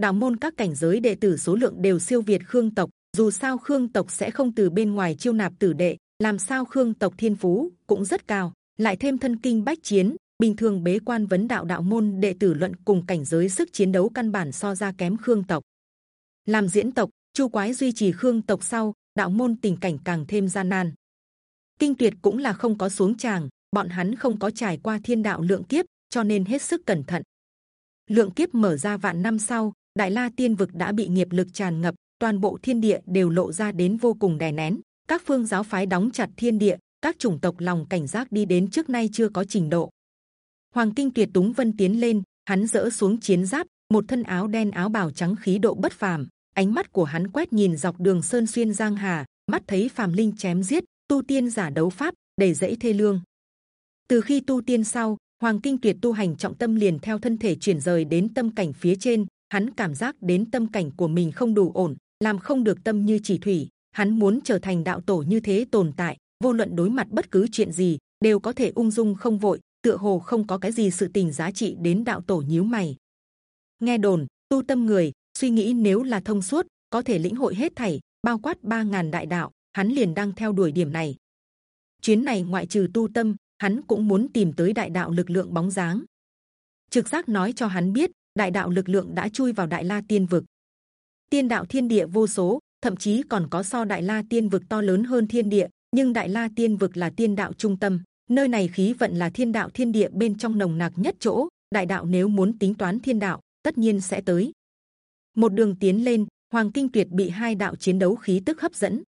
Đạo môn các cảnh giới đệ tử số lượng đều siêu việt khương tộc. Dù sao khương tộc sẽ không từ bên ngoài chiêu nạp tử đệ, làm sao khương tộc thiên phú cũng rất cao. Lại thêm thân kinh bách chiến, bình thường bế quan vấn đạo đạo môn đệ tử luận cùng cảnh giới sức chiến đấu căn bản so ra kém khương tộc. Làm diễn tộc, chu quái duy trì khương tộc sau đạo môn tình cảnh càng thêm gian nan. Kinh tuyệt cũng là không có xuống tràng, bọn hắn không có trải qua thiên đạo lượng kiếp, cho nên hết sức cẩn thận. Lượng kiếp mở ra vạn năm sau, đại la tiên vực đã bị nghiệp lực tràn ngập toàn bộ thiên địa đều lộ ra đến vô cùng đè nén các phương giáo phái đóng chặt thiên địa các chủng tộc lòng cảnh giác đi đến trước nay chưa có trình độ hoàng kinh tuyệt túng vân tiến lên hắn dỡ xuống chiến giáp một thân áo đen áo bào trắng khí độ bất phàm ánh mắt của hắn quét nhìn dọc đường sơn xuyên giang hà, mắt thấy phàm linh chém giết, tu tiên giả đấu pháp, đầy dẫy thê lương. Từ khi tu tiên sau, hoàng kinh tuyệt tu hành trọng tâm liền theo thân thể chuyển rời đến tâm cảnh phía trên, hắn cảm giác đến tâm cảnh của mình không đủ ổn, làm không được tâm như chỉ thủy. Hắn muốn trở thành đạo tổ như thế tồn tại, vô luận đối mặt bất cứ chuyện gì, đều có thể ung dung không vội, tựa hồ không có cái gì sự tình giá trị đến đạo tổ nhíu mày. Nghe đồn, tu tâm người suy nghĩ nếu là thông suốt, có thể lĩnh hội hết thảy, bao quát ba ngàn đại đạo, hắn liền đang theo đuổi điểm này. Chuyến này ngoại trừ tu tâm, hắn cũng muốn tìm tới đại đạo lực lượng bóng dáng. Trực giác nói cho hắn biết, đại đạo lực lượng đã chui vào đại la tiên vực. Tiên đạo thiên địa vô số, thậm chí còn có so đại la tiên vực to lớn hơn thiên địa, nhưng đại la tiên vực là tiên đạo trung tâm. Nơi này khí vận là thiên đạo thiên địa bên trong nồng nặc nhất chỗ. Đại đạo nếu muốn tính toán thiên đạo, tất nhiên sẽ tới một đường tiến lên, hoàng kinh tuyệt bị hai đạo chiến đấu khí tức hấp dẫn.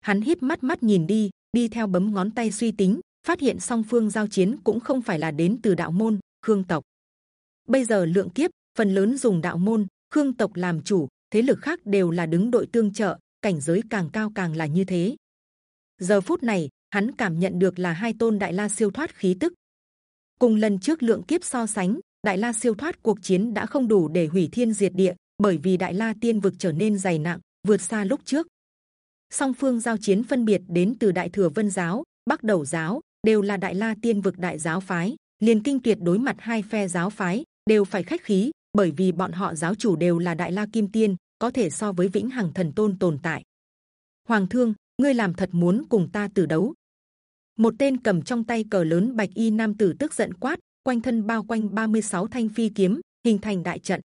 Hắn híp mắt mắt nhìn đi đi theo bấm ngón tay suy tính, phát hiện song phương giao chiến cũng không phải là đến từ đạo môn, khương tộc. Bây giờ lượng kiếp, phần lớn dùng đạo môn, khương tộc làm chủ, thế lực khác đều là đứng đội tương trợ, cảnh giới càng cao càng là như thế. Giờ phút này, hắn cảm nhận được là hai tôn đại la siêu thoát khí tức. Cùng lần trước lượng kiếp so sánh, đại la siêu thoát cuộc chiến đã không đủ để hủy thiên diệt địa bởi vì đại la tiên vực trở nên dày nặng, vượt xa lúc trước. Song phương giao chiến phân biệt đến từ đại thừa vân giáo, bắc đầu giáo, đều là đại la tiên vực đại giáo phái. Liền kinh tuyệt đối mặt hai phe giáo phái, đều phải khách khí, bởi vì bọn họ giáo chủ đều là đại la kim tiên, có thể so với vĩnh hằng thần tôn tồn tại. Hoàng thương, ngươi làm thật muốn cùng ta tử đấu. Một tên cầm trong tay cờ lớn bạch y nam tử tức giận quát, quanh thân bao quanh 36 thanh phi kiếm, hình thành đại trận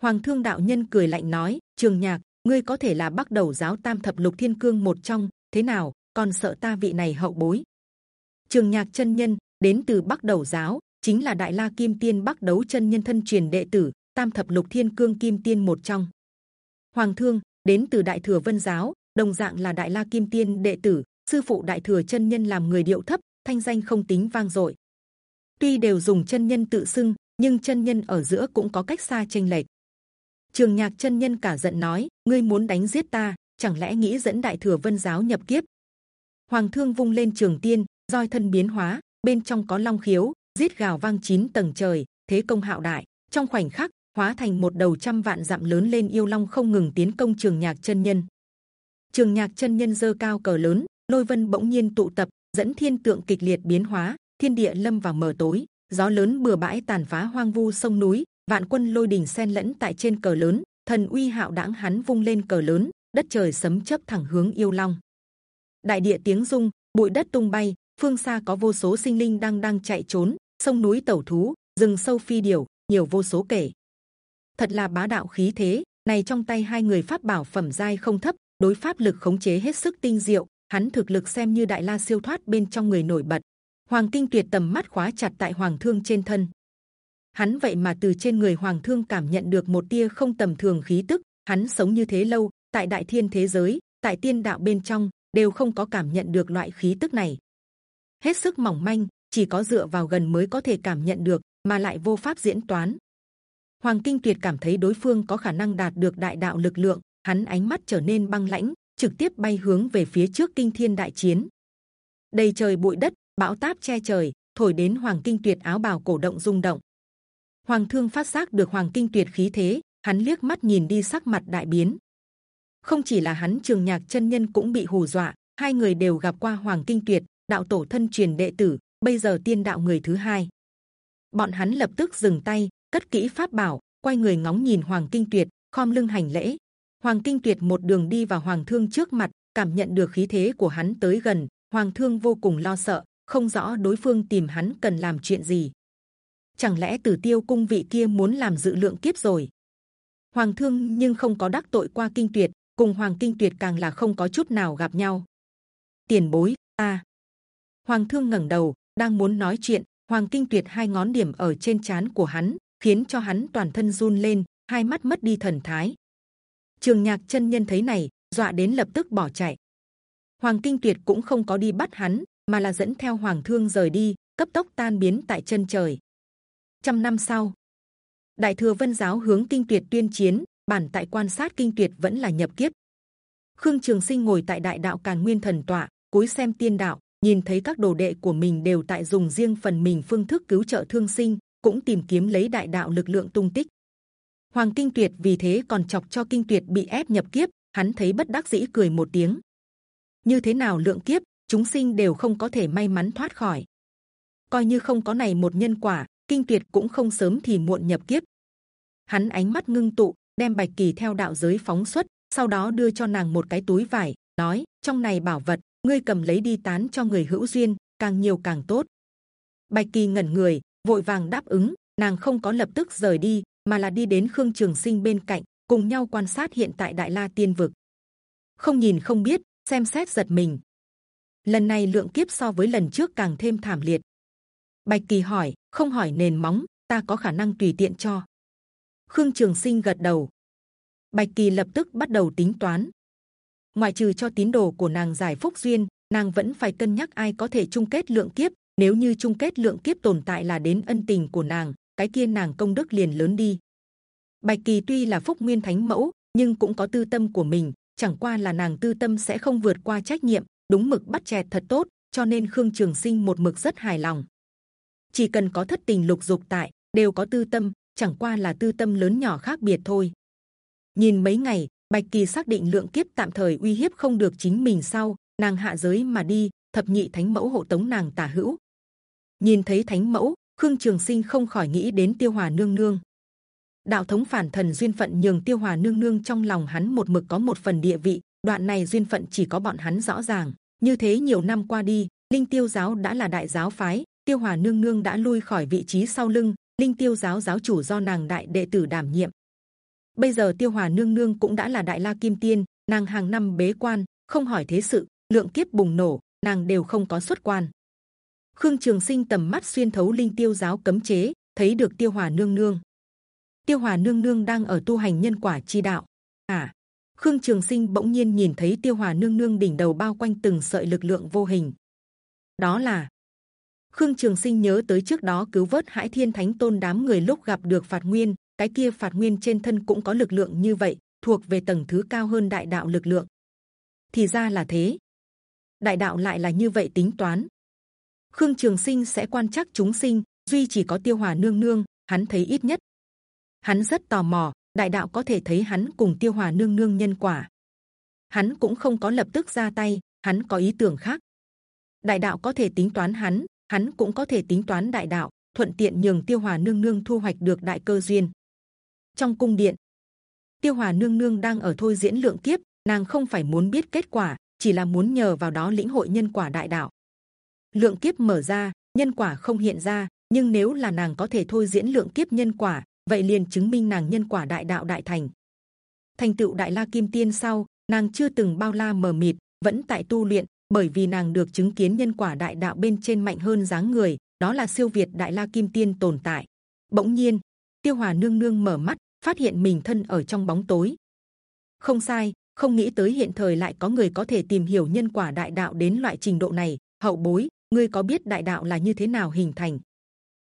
hoàng thương đạo nhân cười lạnh nói, trường nhạc, ngươi có thể là bắc đầu giáo tam thập lục thiên cương một trong, thế nào, còn sợ ta vị này hậu bối? Trường nhạc chân nhân, đến từ bắc đầu giáo, chính là đại la kim tiên bắc đấu chân nhân thân truyền đệ tử, tam thập lục thiên cương kim tiên một trong. Hoàng thương, đến từ đại thừa vân giáo, đồng dạng là đại la kim tiên đệ tử, sư phụ đại thừa chân nhân làm người điệu thấp, thanh danh không tính vang dội. Tuy đều dùng chân nhân tự xưng, nhưng chân nhân ở giữa cũng có cách xa tranh lệch trường nhạc chân nhân cả giận nói, ngươi muốn đánh giết ta, chẳng lẽ nghĩ dẫn đại thừa vân giáo nhập kiếp? Hoàng thương vung lên trường tiên, roi thân biến hóa, bên trong có long khiếu, giết gào vang chín tầng trời, thế công hạo đại. Trong khoảnh khắc, hóa thành một đầu trăm vạn dặm lớn lên yêu long không ngừng tiến công trường nhạc chân nhân. Trường nhạc chân nhân dơ cao cờ lớn, lôi vân bỗng nhiên tụ tập, dẫn thiên tượng kịch liệt biến hóa, thiên địa lâm vào mờ tối, gió lớn bừa bãi tàn phá hoang vu sông núi vạn quân lôi đình xen lẫn tại trên cờ lớn, thần uy hạo đãng hắn vung lên cờ lớn, đất trời sấm chớp thẳng hướng yêu long. Đại địa tiếng rung, bụi đất tung bay, phương xa có vô số sinh linh đang đang chạy trốn, sông núi tẩu thú, rừng sâu phi điều nhiều vô số kể. Thật là bá đạo khí thế, này trong tay hai người pháp bảo phẩm giai không thấp, đối pháp lực khống chế hết sức tinh diệu, hắn thực lực xem như đại la siêu thoát bên trong người nổi bật. Hoàng kinh tuyệt tầm mắt khóa chặt tại hoàng thương trên thân hắn vậy mà từ trên người hoàng thương cảm nhận được một tia không tầm thường khí tức. Hắn sống như thế lâu, tại đại thiên thế giới, tại tiên đạo bên trong, đều không có cảm nhận được loại khí tức này. Hết sức mỏng manh, chỉ có dựa vào gần mới có thể cảm nhận được, mà lại vô pháp diễn toán. Hoàng kinh tuyệt cảm thấy đối phương có khả năng đạt được đại đạo lực lượng. Hắn ánh mắt trở nên băng lãnh, trực tiếp bay hướng về phía trước kinh thiên đại chiến. Đầy trời bụi đất, bão táp che trời, thổi đến hoàng kinh tuyệt áo bào cổ động rung động hoàng thương phát giác được hoàng kinh tuyệt khí thế, hắn liếc mắt nhìn đi sắc mặt đại biến. Không chỉ là hắn, trường nhạc chân nhân cũng bị hù dọa, hai người đều gặp qua hoàng kinh tuyệt, đạo tổ thân truyền đệ tử, bây giờ tiên đạo người thứ hai. Bọn hắn lập tức dừng tay, cất kỹ pháp bảo, quay người ngóng nhìn hoàng kinh tuyệt, khom lưng hành lễ. Hoàng kinh tuyệt một đường đi vào hoàng thương trước mặt, cảm nhận được khí thế của hắn tới gần, hoàng thương vô cùng lo sợ, không rõ đối phương tìm hắn cần làm chuyện gì chẳng lẽ tử tiêu cung vị kia muốn làm dự lượng kiếp rồi hoàng thương nhưng không có đắc tội qua kinh tuyệt cùng hoàng kinh tuyệt càng là không có chút nào gặp nhau tiền bối ta hoàng thương ngẩng đầu đang muốn nói chuyện hoàng kinh tuyệt hai ngón điểm ở trên chán của hắn khiến cho hắn toàn thân run lên hai mắt mất đi thần thái. Trường Nhạc chân nhân thấy này, dọa đến lập tức bỏ chạy. Hoàng Kinh Tuyệt cũng không có đi bắt hắn, mà là dẫn theo Hoàng Thương rời đi, cấp tốc tan biến tại chân trời. Trăm năm sau, Đại thừa Vân giáo hướng Kinh Tuyệt tuyên chiến, bản tại quan sát Kinh Tuyệt vẫn là nhập kiếp. Khương Trường Sinh ngồi tại Đại đạo Càn Nguyên Thần tọa, cúi xem tiên đạo, nhìn thấy các đồ đệ của mình đều tại dùng riêng phần mình phương thức cứu trợ thương sinh, cũng tìm kiếm lấy đại đạo lực lượng tung tích. Hoàng Kinh Tuyệt vì thế còn chọc cho Kinh Tuyệt bị ép nhập kiếp, hắn thấy bất đắc dĩ cười một tiếng. Như thế nào lượng kiếp, chúng sinh đều không có thể may mắn thoát khỏi. Coi như không có này một nhân quả, Kinh Tuyệt cũng không sớm thì muộn nhập kiếp. Hắn ánh mắt ngưng tụ, đem bạch kỳ theo đạo giới phóng xuất, sau đó đưa cho nàng một cái túi vải, nói: trong này bảo vật, ngươi cầm lấy đi tán cho người hữu duyên, càng nhiều càng tốt. Bạch kỳ ngẩn người, vội vàng đáp ứng. Nàng không có lập tức rời đi, mà là đi đến Khương Trường Sinh bên cạnh, cùng nhau quan sát hiện tại Đại La Tiên Vực. Không nhìn không biết, xem xét giật mình. Lần này lượng kiếp so với lần trước càng thêm thảm liệt. Bạch Kỳ hỏi, không hỏi nền móng, ta có khả năng tùy tiện cho. Khương Trường Sinh gật đầu. Bạch Kỳ lập tức bắt đầu tính toán. Ngoại trừ cho tín đồ của nàng giải phúc duyên, nàng vẫn phải cân nhắc ai có thể chung kết lượng kiếp. Nếu như chung kết lượng kiếp tồn tại là đến ân tình của nàng, cái kia nàng công đức liền lớn đi. Bạch Kỳ tuy là phúc nguyên thánh mẫu, nhưng cũng có tư tâm của mình. Chẳng qua là nàng tư tâm sẽ không vượt qua trách nhiệm, đúng mực bắt chẹt thật tốt, cho nên Khương Trường Sinh một mực rất hài lòng. Chỉ cần có thất tình lục dục tại, đều có tư tâm, chẳng qua là tư tâm lớn nhỏ khác biệt thôi. Nhìn mấy ngày, Bạch Kỳ xác định lượng kiếp tạm thời uy hiếp không được chính mình sau, nàng hạ giới mà đi, thập nhị thánh mẫu hộ tống nàng tả hữu. Nhìn thấy thánh mẫu, Khương Trường Sinh không khỏi nghĩ đến Tiêu Hòa nương nương. Đạo thống phản thần duyên phận nhường Tiêu Hòa nương nương trong lòng hắn một mực có một phần địa vị. Đoạn này duyên phận chỉ có bọn hắn rõ ràng. Như thế nhiều năm qua đi, Linh Tiêu giáo đã là đại giáo phái, Tiêu Hòa nương nương đã lui khỏi vị trí sau lưng, Linh Tiêu giáo giáo chủ do nàng đại đệ tử đảm nhiệm. Bây giờ Tiêu Hòa nương nương cũng đã là đại la kim tiên, nàng hàng năm bế quan, không hỏi thế sự, lượng kiếp bùng nổ, nàng đều không có xuất quan. Khương Trường Sinh tầm mắt xuyên thấu linh tiêu giáo cấm chế, thấy được Tiêu Hòa nương nương. Tiêu Hòa nương nương đang ở tu hành nhân quả chi đạo. À, Khương Trường Sinh bỗng nhiên nhìn thấy Tiêu Hòa nương nương đỉnh đầu bao quanh từng sợi lực lượng vô hình. Đó là Khương Trường Sinh nhớ tới trước đó cứu vớt Hải Thiên Thánh Tôn đám người lúc gặp được Phạt Nguyên, cái kia Phạt Nguyên trên thân cũng có lực lượng như vậy, thuộc về tầng thứ cao hơn đại đạo lực lượng. Thì ra là thế. Đại đạo lại là như vậy tính toán. Khương Trường Sinh sẽ quan chắc chúng sinh, duy chỉ có Tiêu Hòa Nương Nương, hắn thấy ít nhất. Hắn rất tò mò, đại đạo có thể thấy hắn cùng Tiêu Hòa Nương Nương nhân quả. Hắn cũng không có lập tức ra tay, hắn có ý tưởng khác. Đại đạo có thể tính toán hắn, hắn cũng có thể tính toán đại đạo, thuận tiện nhường Tiêu Hòa Nương Nương thu hoạch được đại cơ duyên. Trong cung điện, Tiêu Hòa Nương Nương đang ở thôi diễn lượng kiếp, nàng không phải muốn biết kết quả, chỉ là muốn nhờ vào đó lĩnh hội nhân quả đại đạo lượng kiếp mở ra nhân quả không hiện ra nhưng nếu là nàng có thể thôi diễn lượng kiếp nhân quả vậy liền chứng minh nàng nhân quả đại đạo đại thành thành tựu đại la kim tiên sau nàng chưa từng bao la mờ mịt vẫn tại tu luyện bởi vì nàng được chứng kiến nhân quả đại đạo bên trên mạnh hơn dáng người, đó là siêu việt đại la kim tiên tồn tại. Bỗng nhiên, tiêu hòa nương nương mở mắt, phát hiện mình thân ở trong bóng tối. Không sai, không nghĩ tới hiện thời lại có người có thể tìm hiểu nhân quả đại đạo đến loại trình độ này. Hậu bối, ngươi có biết đại đạo là như thế nào hình thành?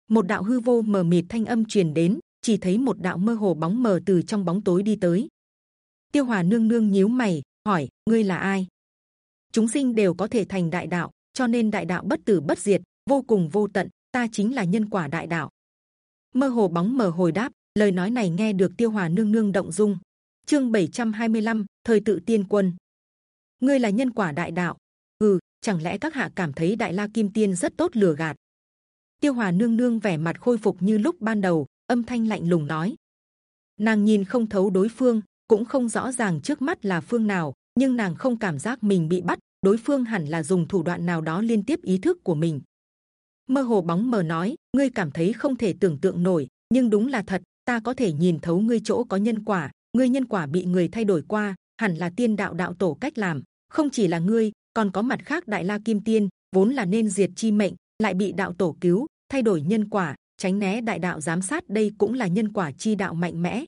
Một đạo hư vô mờ mịt thanh âm truyền đến, chỉ thấy một đạo mơ hồ bóng mờ từ trong bóng tối đi tới. Tiêu hòa nương nương nhíu mày, hỏi, ngươi là ai? Chúng sinh đều có thể thành đại đạo cho nên đại đạo bất tử bất diệt vô cùng vô tận ta chính là nhân quả đại đạo. Mơ hồ bóng mờ hồi đáp lời nói này nghe được tiêu hòa nương nương động dung. Chương 725, thời tự tiên quân. Ngươi là nhân quả đại đạo. Ừ chẳng lẽ các hạ cảm thấy đại la kim tiên rất tốt lừa gạt? Tiêu hòa nương nương vẻ mặt khôi phục như lúc ban đầu âm thanh lạnh lùng nói. Nàng nhìn không thấu đối phương cũng không rõ ràng trước mắt là phương nào nhưng nàng không cảm giác mình bị bắt đối phương hẳn là dùng thủ đoạn nào đó liên tiếp ý thức của mình. Mơ hồ bóng mờ nói, ngươi cảm thấy không thể tưởng tượng nổi, nhưng đúng là thật, ta có thể nhìn thấu ngươi chỗ có nhân quả, ngươi nhân quả bị người thay đổi qua, hẳn là tiên đạo đạo tổ cách làm, không chỉ là ngươi, còn có mặt khác đại la kim tiên, vốn là nên diệt chi mệnh, lại bị đạo tổ cứu, thay đổi nhân quả, tránh né đại đạo giám sát, đây cũng là nhân quả chi đạo mạnh mẽ.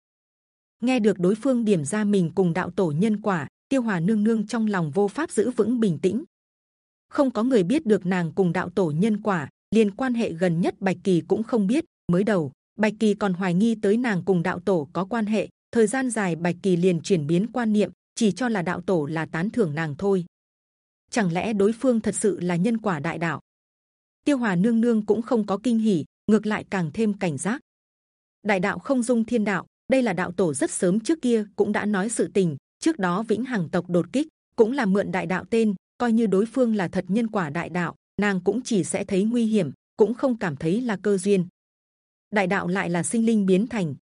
Nghe được đối phương điểm ra mình cùng đạo tổ nhân quả tiêu hòa nương nương trong lòng vô pháp giữ vững bình tĩnh. Không có người biết được nàng cùng đạo tổ nhân quả liên quan hệ gần nhất bạch kỳ cũng không biết. Mới đầu, bạch kỳ còn hoài nghi tới nàng cùng đạo tổ có quan hệ. Thời gian dài bạch kỳ liền chuyển biến quan niệm, chỉ cho là đạo tổ là tán thưởng nàng thôi. Chẳng lẽ đối phương thật sự là nhân quả đại đạo? Tiêu hòa nương nương cũng không có kinh hỉ, ngược lại càng thêm cảnh giác. Đại đạo không dung thiên đạo, đây là đạo tổ rất sớm trước kia cũng đã nói sự tình trước đó vĩnh hằng tộc đột kích, cũng là mượn đại đạo tên, coi như đối phương là thật nhân quả đại đạo, nàng cũng chỉ sẽ thấy nguy hiểm, cũng không cảm thấy là cơ duyên. Đại đạo lại là sinh linh biến thành.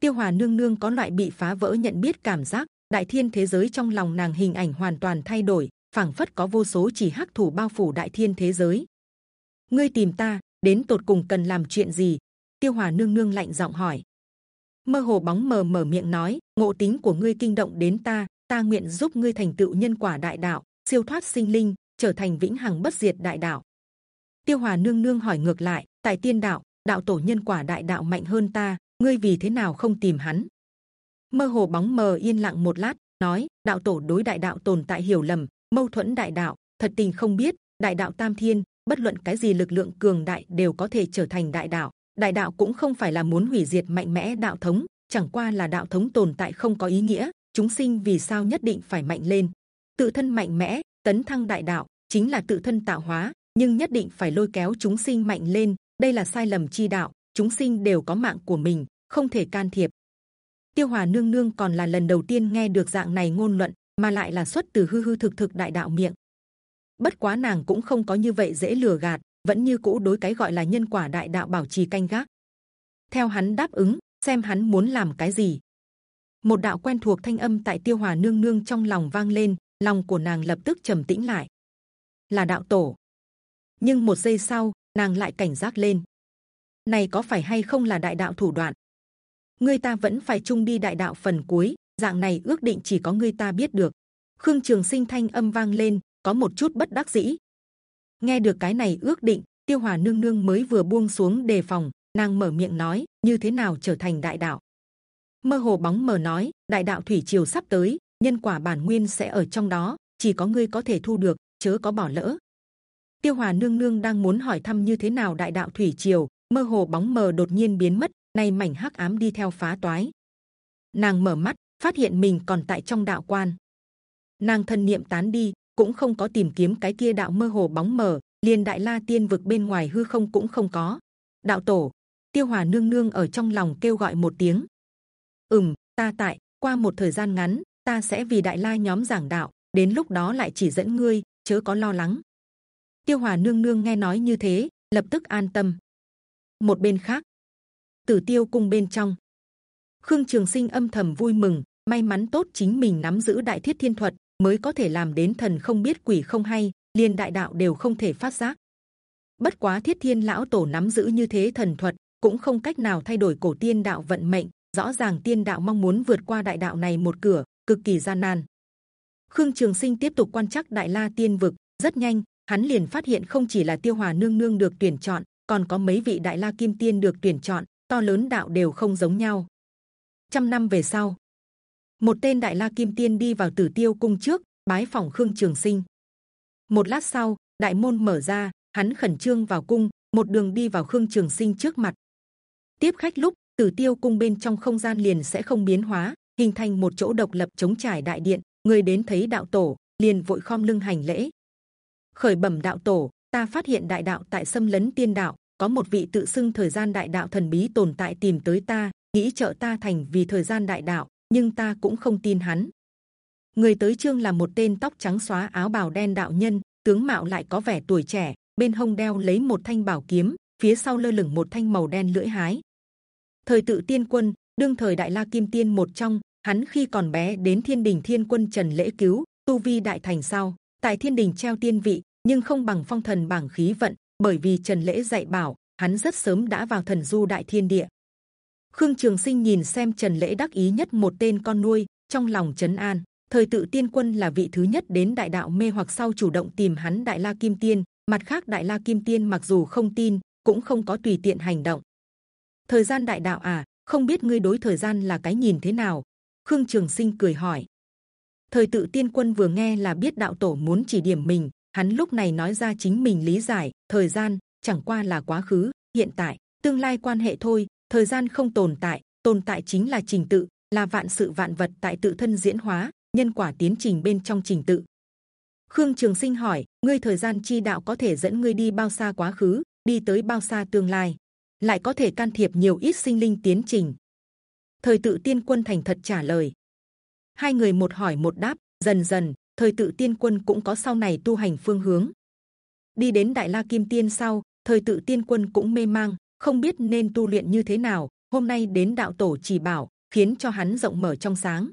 Tiêu hòa nương nương có loại bị phá vỡ nhận biết cảm giác, đại thiên thế giới trong lòng nàng hình ảnh hoàn toàn thay đổi, phảng phất có vô số chỉ hắc thủ bao phủ đại thiên thế giới. Ngươi tìm ta, đến tột cùng cần làm chuyện gì? Tiêu hòa nương nương lạnh giọng hỏi mơ hồ bóng mờ mở miệng nói, ngộ tính của ngươi kinh động đến ta ta nguyện giúp ngươi thành tựu nhân quả đại đạo, siêu thoát sinh linh, trở thành vĩnh hằng bất diệt đại đạo. Tiêu hòa nương nương hỏi ngược lại, tại tiên đạo đạo tổ nhân quả đại đạo mạnh hơn ta, ngươi vì thế nào không tìm hắn? Mơ hồ bóng mờ yên lặng một lát, nói, đạo tổ đối đại đạo tồn tại hiểu lầm, mâu thuẫn đại đạo, thật tình không biết, đại đạo tam thiên, bất luận cái gì lực lượng cường đại đều có thể trở thành đại đạo đại đạo cũng không phải là muốn hủy diệt mạnh mẽ đạo thống, chẳng qua là đạo thống tồn tại không có ý nghĩa, chúng sinh vì sao nhất định phải mạnh lên. Tự thân mạnh mẽ, tấn thăng đại đạo, chính là tự thân tạo hóa, nhưng nhất định phải lôi kéo chúng sinh mạnh lên, đây là sai lầm chi đạo, chúng sinh đều có mạng của mình, không thể can thiệp. Tiêu hòa nương nương còn là lần đầu tiên nghe được dạng này ngôn luận, mà lại là xuất từ hư hư thực thực đại đạo miệng. Bất quá nàng cũng không có như vậy dễ lừa gạt vẫn như cũ đối cái gọi là nhân quả đại đạo bảo trì canh gác. Theo hắn đáp ứng, xem hắn muốn làm cái gì. Một đạo quen thuộc thanh âm tại tiêu hòa nương nương trong lòng vang lên, lòng của nàng lập tức trầm tĩnh lại. Là đạo tổ. Nhưng một giây sau, nàng lại cảnh giác lên. Này có phải hay không là đại đạo thủ đoạn? Người ta vẫn phải chung đi đại đạo phần cuối, dạng này ước định chỉ có người ta biết được. Khương trường sinh thanh âm vang lên, có một chút bất đắc dĩ nghe được cái này ước định, tiêu hòa nương nương mới vừa buông xuống đề phòng, nàng mở miệng nói, như thế nào trở thành đại đạo? Mơ hồ bóng mờ nói, đại đạo thủy triều sắp tới, nhân quả bản nguyên sẽ ở trong đó, chỉ có ngươi có thể thu được, chớ có bỏ lỡ. Tiêu hòa nương nương đang muốn hỏi thăm như thế nào đại đạo thủy triều, mơ hồ bóng mờ đột nhiên biến mất, nay mảnh hắc ám đi theo phá toái. Nàng mở mắt, phát hiện mình còn tại trong đạo quan. Nàng thân niệm tán đi cũng không có tìm kiếm cái kia đạo mơ hồ bóng mờ, liền đại la tiên vực bên ngoài hư không cũng không có. Đạo tổ, tiêu hòa nương nương ở trong lòng kêu gọi một tiếng. Ừm, ta tại, qua một thời gian ngắn, ta sẽ vì đại la nhóm giảng đạo, đến lúc đó lại chỉ dẫn ngươi, chớ có lo lắng. Tiêu hòa nương nương nghe nói như thế, lập tức an tâm. Một bên khác, tử tiêu cung bên trong. Khương trường sinh âm thầm vui mừng, may mắn tốt chính mình nắm giữ đại thiết thiên thuật mới có thể làm đến thần không biết quỷ không hay, liền đại đạo đều không thể phát giác. Bất quá thiết thiên lão tổ nắm giữ như thế thần thuật, cũng không cách nào thay đổi cổ tiên đạo vận mệnh. Rõ ràng tiên đạo mong muốn vượt qua đại đạo này một cửa, cực kỳ gian nan. Khương trường sinh tiếp tục quan chắc đại la tiên vực. Rất nhanh, hắn liền phát hiện không chỉ là tiêu hòa nương nương được tuyển chọn, còn có mấy vị đại la kim tiên được tuyển chọn, to lớn đạo đều không giống nhau. Trăm năm về sau một tên đại la kim tiên đi vào tử tiêu cung trước, bái phòng khương trường sinh. Một lát sau, đại môn mở ra, hắn khẩn trương vào cung, một đường đi vào khương trường sinh trước mặt. Tiếp khách lúc, tử tiêu cung bên trong không gian liền sẽ không biến hóa, hình thành một chỗ độc lập chống trải đại điện, người đến thấy đạo tổ, liền vội khom lưng hành lễ. Khởi bẩm đạo tổ, ta phát hiện đại đạo tại xâm lấn tiên đạo, có một vị tự xưng thời gian đại đạo thần bí tồn tại tìm tới ta, nghĩ trợ ta thành vì thời gian đại đạo nhưng ta cũng không tin hắn. Người tới trương là một tên tóc trắng xóa áo bào đen đạo nhân, tướng mạo lại có vẻ tuổi trẻ, bên hông đeo lấy một thanh bảo kiếm, phía sau lơ lửng một thanh màu đen lưỡi hái. Thời tự tiên quân, đương thời đại la kim tiên một trong, hắn khi còn bé đến thiên đình thiên quân trần lễ cứu, tu vi đại thành sau, tại thiên đình treo tiên vị, nhưng không bằng phong thần bảng khí vận, bởi vì trần lễ dạy bảo, hắn rất sớm đã vào thần du đại thiên địa khương trường sinh nhìn xem trần lễ đắc ý nhất một tên con nuôi, trong lòng chấn an. Thời tự tiên quân là vị thứ nhất đến đại đạo mê hoặc sau chủ động tìm hắn đại la kim tiên. Mặt khác, đại la kim tiên mặc dù không tin, cũng không có tùy tiện hành động. Thời gian đại đạo à không biết ngươi đối thời gian là cái nhìn thế nào? Khương trường sinh cười hỏi. Thời tự tiên quân vừa nghe là biết đạo tổ muốn chỉ điểm mình, hắn lúc này nói ra chính mình lý giải, thời gian chẳng qua là quá khứ, hiện tại, tương lai quan hệ thôi thời gian không tồn tại tồn tại chính là trình tự, là vạn sự vạn vật tại tự thân diễn hóa, nhân quả tiến trình bên trong trình tự. Khương trường sinh hỏi, ngươi thời gian chi đạo có thể dẫn ngươi đi bao xa quá khứ, đi tới bao xa tương lai? Lại có thể can thiệp nhiều ít sinh linh tiến trình? Thời tự tiên quân thành thật trả lời. Hai người một hỏi một đáp, dần dần, thời tự tiên quân cũng có sau này tu hành phương hướng. Đi đến đại la kim tiên sau, thời tự tiên quân cũng mê mang không biết nên tu luyện như thế nào, hôm nay đến đạo tổ chỉ bảo, khiến cho hắn rộng mở trong sáng.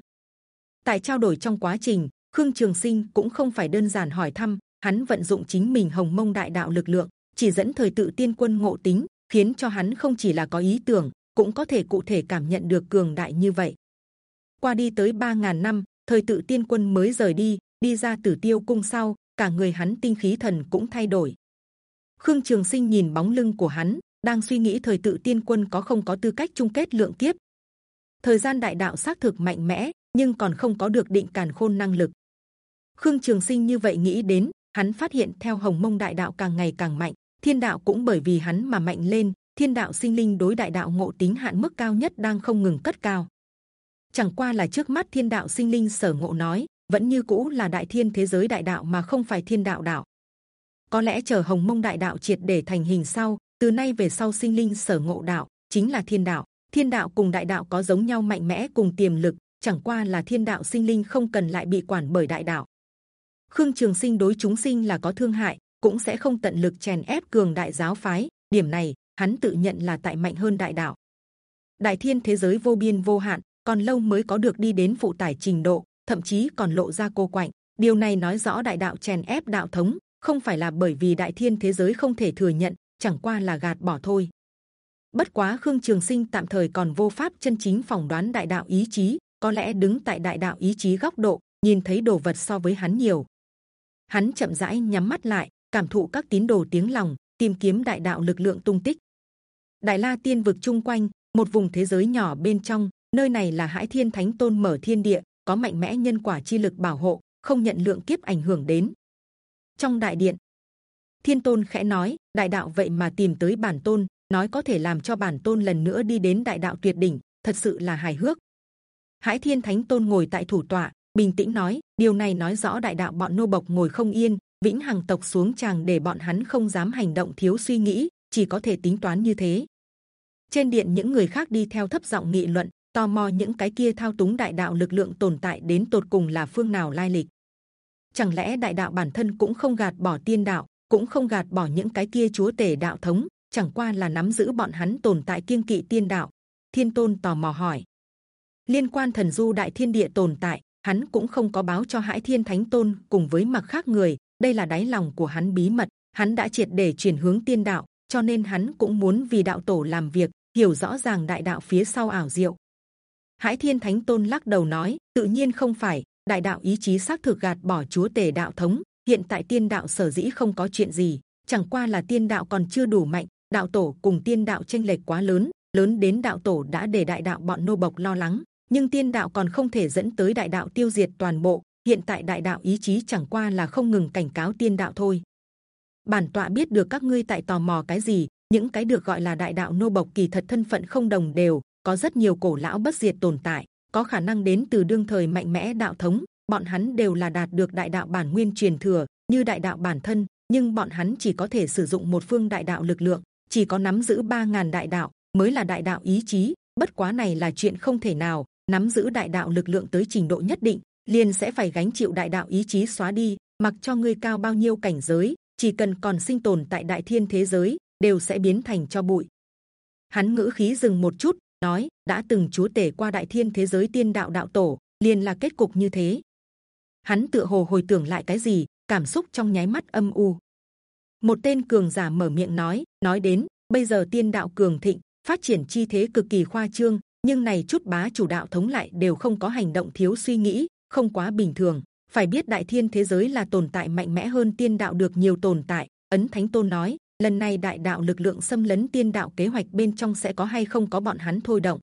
Tại trao đổi trong quá trình, khương trường sinh cũng không phải đơn giản hỏi thăm, hắn vận dụng chính mình hồng mông đại đạo lực lượng, chỉ dẫn thời tự tiên quân ngộ tính, khiến cho hắn không chỉ là có ý tưởng, cũng có thể cụ thể cảm nhận được cường đại như vậy. Qua đi tới 3.000 năm, thời tự tiên quân mới rời đi đi ra tử tiêu cung sau, cả người hắn tinh khí thần cũng thay đổi. Khương trường sinh nhìn bóng lưng của hắn đang suy nghĩ thời tự tiên quân có không có tư cách chung kết lượng kiếp. Thời gian đại đạo xác thực mạnh mẽ, nhưng còn không có được định càn khôn năng lực. Khương trường sinh như vậy nghĩ đến, hắn phát hiện theo hồng mông đại đạo càng ngày càng mạnh, thiên đạo cũng bởi vì hắn mà mạnh lên, thiên đạo sinh linh đối đại đạo ngộ tính hạn mức cao nhất đang không ngừng cất cao. Chẳng qua là trước mắt thiên đạo sinh linh sở ngộ nói, vẫn như cũ là đại thiên thế giới đại đạo mà không phải thiên đạo đạo. Có lẽ chờ hồng mông đại đạo triệt để thành hình sau từ nay về sau sinh linh sở ngộ đạo chính là thiên đạo. Thiên đạo cùng đại đạo có giống nhau mạnh mẽ cùng tiềm lực, chẳng qua là thiên đạo sinh linh không cần lại bị quản bởi đại đạo. Khương trường sinh đối chúng sinh là có thương hại, cũng sẽ không tận lực chèn ép cường đại giáo phái, điểm này, hắn tự nhận là tại mạnh hơn đại đạo. Đại thiên thế giới vô biên vô hạn, còn lâu mới có được đi đến phụ tải trình độ, thậm chí còn lộ ra cô quạnh. Điều này nói rõ đại đạo chèn ép đạo thống, không phải là bởi vì đại thiên thế giới không thể thừa nhận chẳng qua là gạt bỏ thôi. Bất quá khương trường sinh tạm thời còn vô pháp chân chính phỏng đoán đại đạo ý chí, có lẽ đứng tại đại đạo ý chí góc độ, nhìn thấy đồ vật so với hắn nhiều. Hắn chậm rãi nhắm mắt lại, cảm thụ các tín đồ tiếng lòng, tìm kiếm đại đạo lực lượng tung tích. Đại la tiên vực chung quanh, một vùng thế giới nhỏ bên trong, nơi này là hải thiên thánh tôn mở thiên địa, có mạnh mẽ nhân quả chi lực bảo hộ, không nhận lượng kiếp ảnh hưởng đến. Trong đại điện thiên tôn khẽ nói, đại đạo vậy mà tìm tới bản tôn, nói có thể làm cho bản tôn lần nữa đi đến đại đạo tuyệt đỉnh, thật sự là hài hước. Hải thiên thánh tôn ngồi tại thủ tọa, bình tĩnh nói, điều này nói rõ đại đạo bọn nô bộc ngồi không yên, vĩnh hằng tộc xuống tràng để bọn hắn không dám hành động thiếu suy nghĩ, chỉ có thể tính toán như thế. Trên điện những người khác đi theo thấp giọng nghị luận, tò mò những cái kia thao túng đại đạo lực lượng tồn tại đến tột cùng là phương nào lai lịch. Chẳng lẽ đại đạo bản thân cũng không gạt bỏ tiên đạo cũng không gạt bỏ những cái kia chúa tể đạo thống, chẳng qua là nắm giữ bọn hắn tồn tại kiêng kỵ tiên đạo. Thiên tôn tò mò hỏi. Liên quan thần du đại thiên địa tồn tại, hắn cũng không có báo cho hải thiên thánh tôn cùng với mặc khác người, đây là đáy lòng của hắn bí mật, hắn đã triệt để chuyển hướng tiên đạo, cho nên hắn cũng muốn vì đạo tổ làm việc, hiểu rõ ràng đại đạo phía sau ảo diệu. Hải thiên thánh tôn lắc đầu nói, tự nhiên không phải, đại đạo ý chí xác thực gạt bỏ chúa tể đạo thống hiện tại tiên đạo sở dĩ không có chuyện gì, chẳng qua là tiên đạo còn chưa đủ mạnh, đạo tổ cùng tiên đạo tranh lệch quá lớn lớn đến đạo tổ đã để đại đạo bọn nô bộc lo lắng, nhưng tiên đạo còn không thể dẫn tới đại đạo tiêu diệt toàn bộ, hiện tại đại đạo ý chí chẳng qua là không ngừng cảnh cáo tiên đạo thôi. Bản tọa biết được các ngươi tại tò mò cái gì, những cái được gọi là đại đạo nô bộc kỳ thật thân phận không đồng đều, có rất nhiều cổ lão bất diệt tồn tại, có khả năng đến từ đương thời mạnh mẽ đạo thống bọn hắn đều là đạt được đại đạo bản nguyên truyền thừa, như đại đạo bản thân, nhưng bọn hắn chỉ có thể sử dụng một phương đại đạo lực lượng, chỉ có nắm giữ ba ngàn đại đạo mới là đại đạo ý chí. Bất quá này là chuyện không thể nào, nắm giữ đại đạo lực lượng tới trình độ nhất định, liền sẽ phải gánh chịu đại đạo ý chí xóa đi, mặc cho ngươi cao bao nhiêu cảnh giới, chỉ cần còn sinh tồn tại đại thiên thế giới, đều sẽ biến thành cho bụi. Hắn ngữ khí dừng một chút, nói, đã từng chúa tể qua đại thiên thế giới tiên đạo đạo tổ, liền là kết cục như thế hắn tựa hồ hồi tưởng lại cái gì, cảm xúc trong nháy mắt âm u. Một tên cường giả mở miệng nói nói đến, bây giờ tiên đạo cường thịnh, phát triển chi thế cực kỳ khoa trương, nhưng này chút bá chủ đạo thống lại đều không có hành động thiếu suy nghĩ, không quá bình thường. Phải biết đại thiên thế giới là tồn tại mạnh mẽ hơn tiên đạo được nhiều tồn tại. Ấn thánh tôn nói, lần này đại đạo lực lượng xâm lấn tiên đạo kế hoạch bên trong sẽ có hay không có bọn hắn thôi động.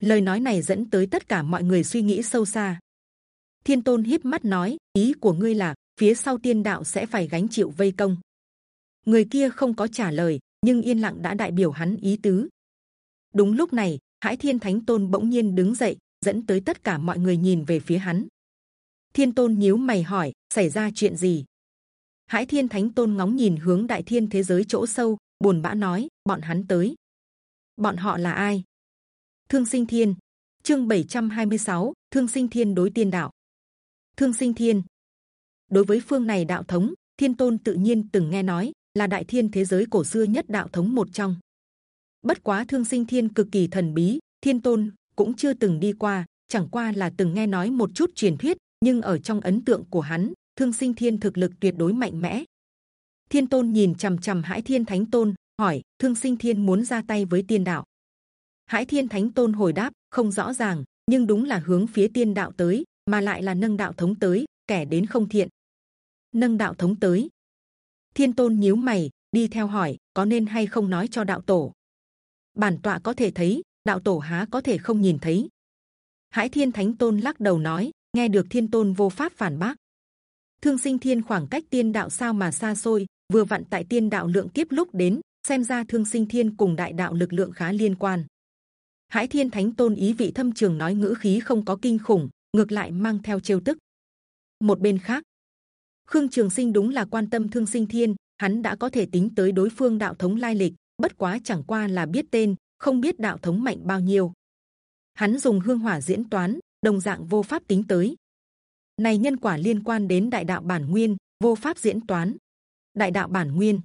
Lời nói này dẫn tới tất cả mọi người suy nghĩ sâu xa thiên tôn híp mắt nói ý của ngươi là phía sau tiên đạo sẽ phải gánh chịu vây công. Người kia không có trả lời nhưng yên lặng đã đại biểu hắn ý tứ. Đúng lúc này hải thiên thánh tôn bỗng nhiên đứng dậy dẫn tới tất cả mọi người nhìn về phía hắn. Thiên tôn nhíu mày hỏi xảy ra chuyện gì? Hải thiên thánh tôn ngóng nhìn hướng đại thiên thế giới chỗ sâu buồn bã nói bọn hắn tới. Bọn họ là ai? Thương sinh thiên. Chương 726, thương sinh thiên đối tiên đạo thương sinh thiên. Đối với phương này đạo thống, thiên tôn tự nhiên từng nghe nói là đại thiên thế giới cổ xưa nhất đạo thống một trong. Bất quá thương sinh thiên cực kỳ thần bí, thiên tôn cũng chưa từng đi qua, chẳng qua là từng nghe nói một chút truyền thuyết, nhưng ở trong ấn tượng của hắn, thương sinh thiên thực lực tuyệt đối mạnh mẽ. Thiên tôn nhìn c h ầ m c h ầ m hải thiên thánh tôn, hỏi, thương sinh thiên muốn ra tay với tiên đạo? Hải thiên thánh tôn hồi đáp, không rõ ràng, nhưng đúng là hướng phía tiên đạo tới mà lại là nâng đạo thống tới kẻ đến không thiện. Nâng đạo thống tới. Thiên tôn nhíu mày đi theo hỏi có nên hay không nói cho đạo tổ? Bản tọa có thể thấy đạo tổ há có thể không nhìn thấy. Hải thiên thánh tôn lắc đầu nói nghe được thiên tôn vô pháp phản bác. Thương sinh thiên khoảng cách tiên đạo sao mà xa xôi vừa vặn tại tiên đạo lượng kiếp lúc đến xem ra thương sinh thiên cùng đại đạo lực lượng khá liên quan. Hải Thiên Thánh Tôn ý vị thâm trường nói ngữ khí không có kinh khủng, ngược lại mang theo trêu tức. Một bên khác, Khương Trường Sinh đúng là quan tâm Thương Sinh Thiên, hắn đã có thể tính tới đối phương đạo thống lai lịch, bất quá chẳng qua là biết tên, không biết đạo thống mạnh bao nhiêu. Hắn dùng hương hỏa diễn toán, đồng dạng vô pháp tính tới này nhân quả liên quan đến đại đạo bản nguyên vô pháp diễn toán đại đạo bản nguyên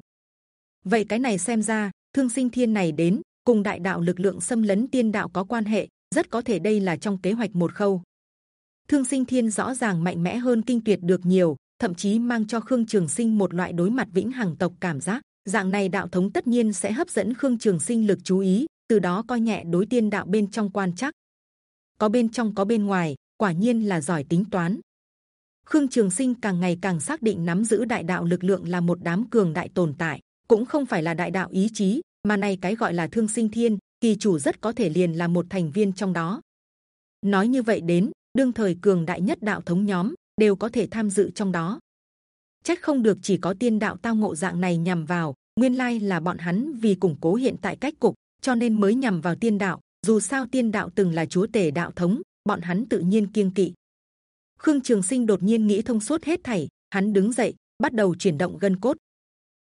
vậy cái này xem ra thương sinh thiên này đến cùng đại đạo lực lượng xâm lấn tiên đạo có quan hệ rất có thể đây là trong kế hoạch một khâu thương sinh thiên rõ ràng mạnh mẽ hơn kinh tuyệt được nhiều thậm chí mang cho khương trường sinh một loại đối mặt vĩnh hằng tộc cảm giác. Dạng này đạo thống tất nhiên sẽ hấp dẫn khương trường sinh lực chú ý từ đó coi nhẹ đối tiên đạo bên trong quan chắc. Có bên trong có bên ngoài quả nhiên là giỏi tính toán. Khương Trường Sinh càng ngày càng xác định nắm giữ đại đạo lực lượng là một đám cường đại tồn tại, cũng không phải là đại đạo ý chí, mà này cái gọi là thương sinh thiên, kỳ chủ rất có thể liền là một thành viên trong đó. Nói như vậy đến đương thời cường đại nhất đạo thống nhóm đều có thể tham dự trong đó. chết không được chỉ có tiên đạo tao ngộ dạng này nhằm vào, nguyên lai là bọn hắn vì củng cố hiện tại cách cục, cho nên mới nhằm vào tiên đạo. Dù sao tiên đạo từng là chúa tể đạo thống, bọn hắn tự nhiên kiêng kỵ. Khương Trường Sinh đột nhiên nghĩ thông suốt hết thảy, hắn đứng dậy, bắt đầu chuyển động gân cốt.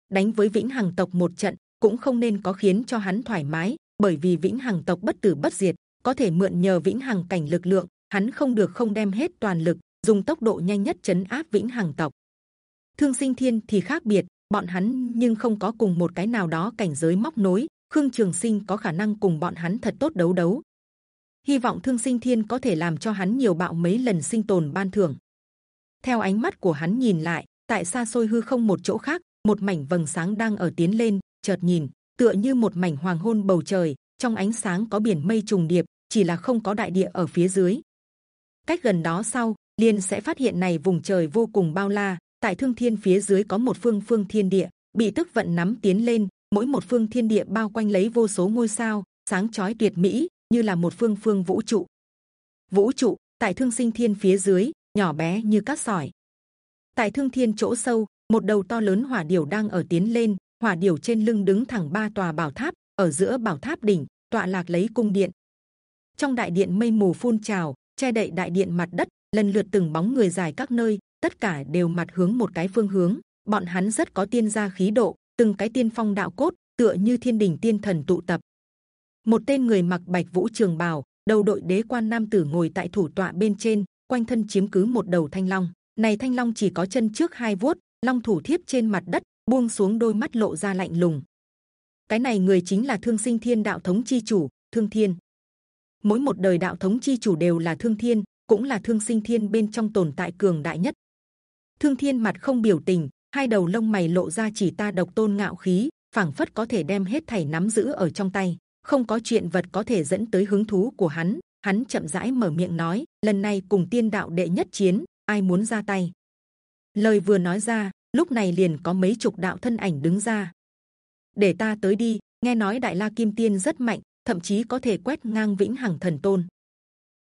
Đánh với Vĩnh Hằng tộc một trận cũng không nên có khiến cho hắn thoải mái, bởi vì Vĩnh Hằng tộc bất tử bất diệt, có thể mượn nhờ Vĩnh Hằng cảnh lực lượng, hắn không được không đem hết toàn lực, dùng tốc độ nhanh nhất chấn áp Vĩnh Hằng tộc. Thương Sinh Thiên thì khác biệt, bọn hắn nhưng không có cùng một cái nào đó cảnh giới móc nối. Khương Trường Sinh có khả năng cùng bọn hắn thật tốt đấu đấu, hy vọng thương sinh thiên có thể làm cho hắn nhiều bạo mấy lần sinh tồn ban thưởng theo ánh mắt của hắn nhìn lại tại xa xôi hư không một chỗ khác một mảnh vầng sáng đang ở tiến lên chợt nhìn tựa như một mảnh hoàng hôn bầu trời trong ánh sáng có biển mây trùng điệp chỉ là không có đại địa ở phía dưới cách gần đó sau liền sẽ phát hiện này vùng trời vô cùng bao la tại thương thiên phía dưới có một phương phương thiên địa bị tức vận nắm tiến lên mỗi một phương thiên địa bao quanh lấy vô số ngôi sao sáng chói tuyệt mỹ như là một phương phương vũ trụ. Vũ trụ tại thương sinh thiên phía dưới nhỏ bé như cát sỏi. Tại thương thiên chỗ sâu, một đầu to lớn hỏa điểu đang ở tiến lên. Hỏa điểu trên lưng đứng thẳng ba tòa bảo tháp, ở giữa bảo tháp đỉnh tọa lạc lấy cung điện. Trong đại điện mây mù phun trào, che đậy đại điện mặt đất, lần lượt từng bóng người dài các nơi, tất cả đều mặt hướng một cái phương hướng. Bọn hắn rất có tiên gia khí độ, từng cái tiên phong đạo cốt, tựa như thiên đình tiên thần tụ tập. Một tên người mặc bạch vũ trường bào đầu đội đế quan nam tử ngồi tại thủ tọa bên trên quanh thân chiếm cứ một đầu thanh long. Này thanh long chỉ có chân trước hai vuốt long thủ thiếp trên mặt đất buông xuống đôi mắt lộ ra lạnh lùng. Cái này người chính là thương sinh thiên đạo thống chi chủ thương thiên mỗi một đời đạo thống chi chủ đều là thương thiên cũng là thương sinh thiên bên trong tồn tại cường đại nhất thương thiên mặt không biểu tình hai đầu lông mày lộ ra chỉ ta độc tôn ngạo khí phảng phất có thể đem hết thảy nắm giữ ở trong tay không có chuyện vật có thể dẫn tới hứng thú của hắn. Hắn chậm rãi mở miệng nói: lần này cùng tiên đạo đệ nhất chiến, ai muốn ra tay? Lời vừa nói ra, lúc này liền có mấy chục đạo thân ảnh đứng ra. Để ta tới đi. Nghe nói đại la kim tiên rất mạnh, thậm chí có thể quét ngang vĩnh hằng thần tôn.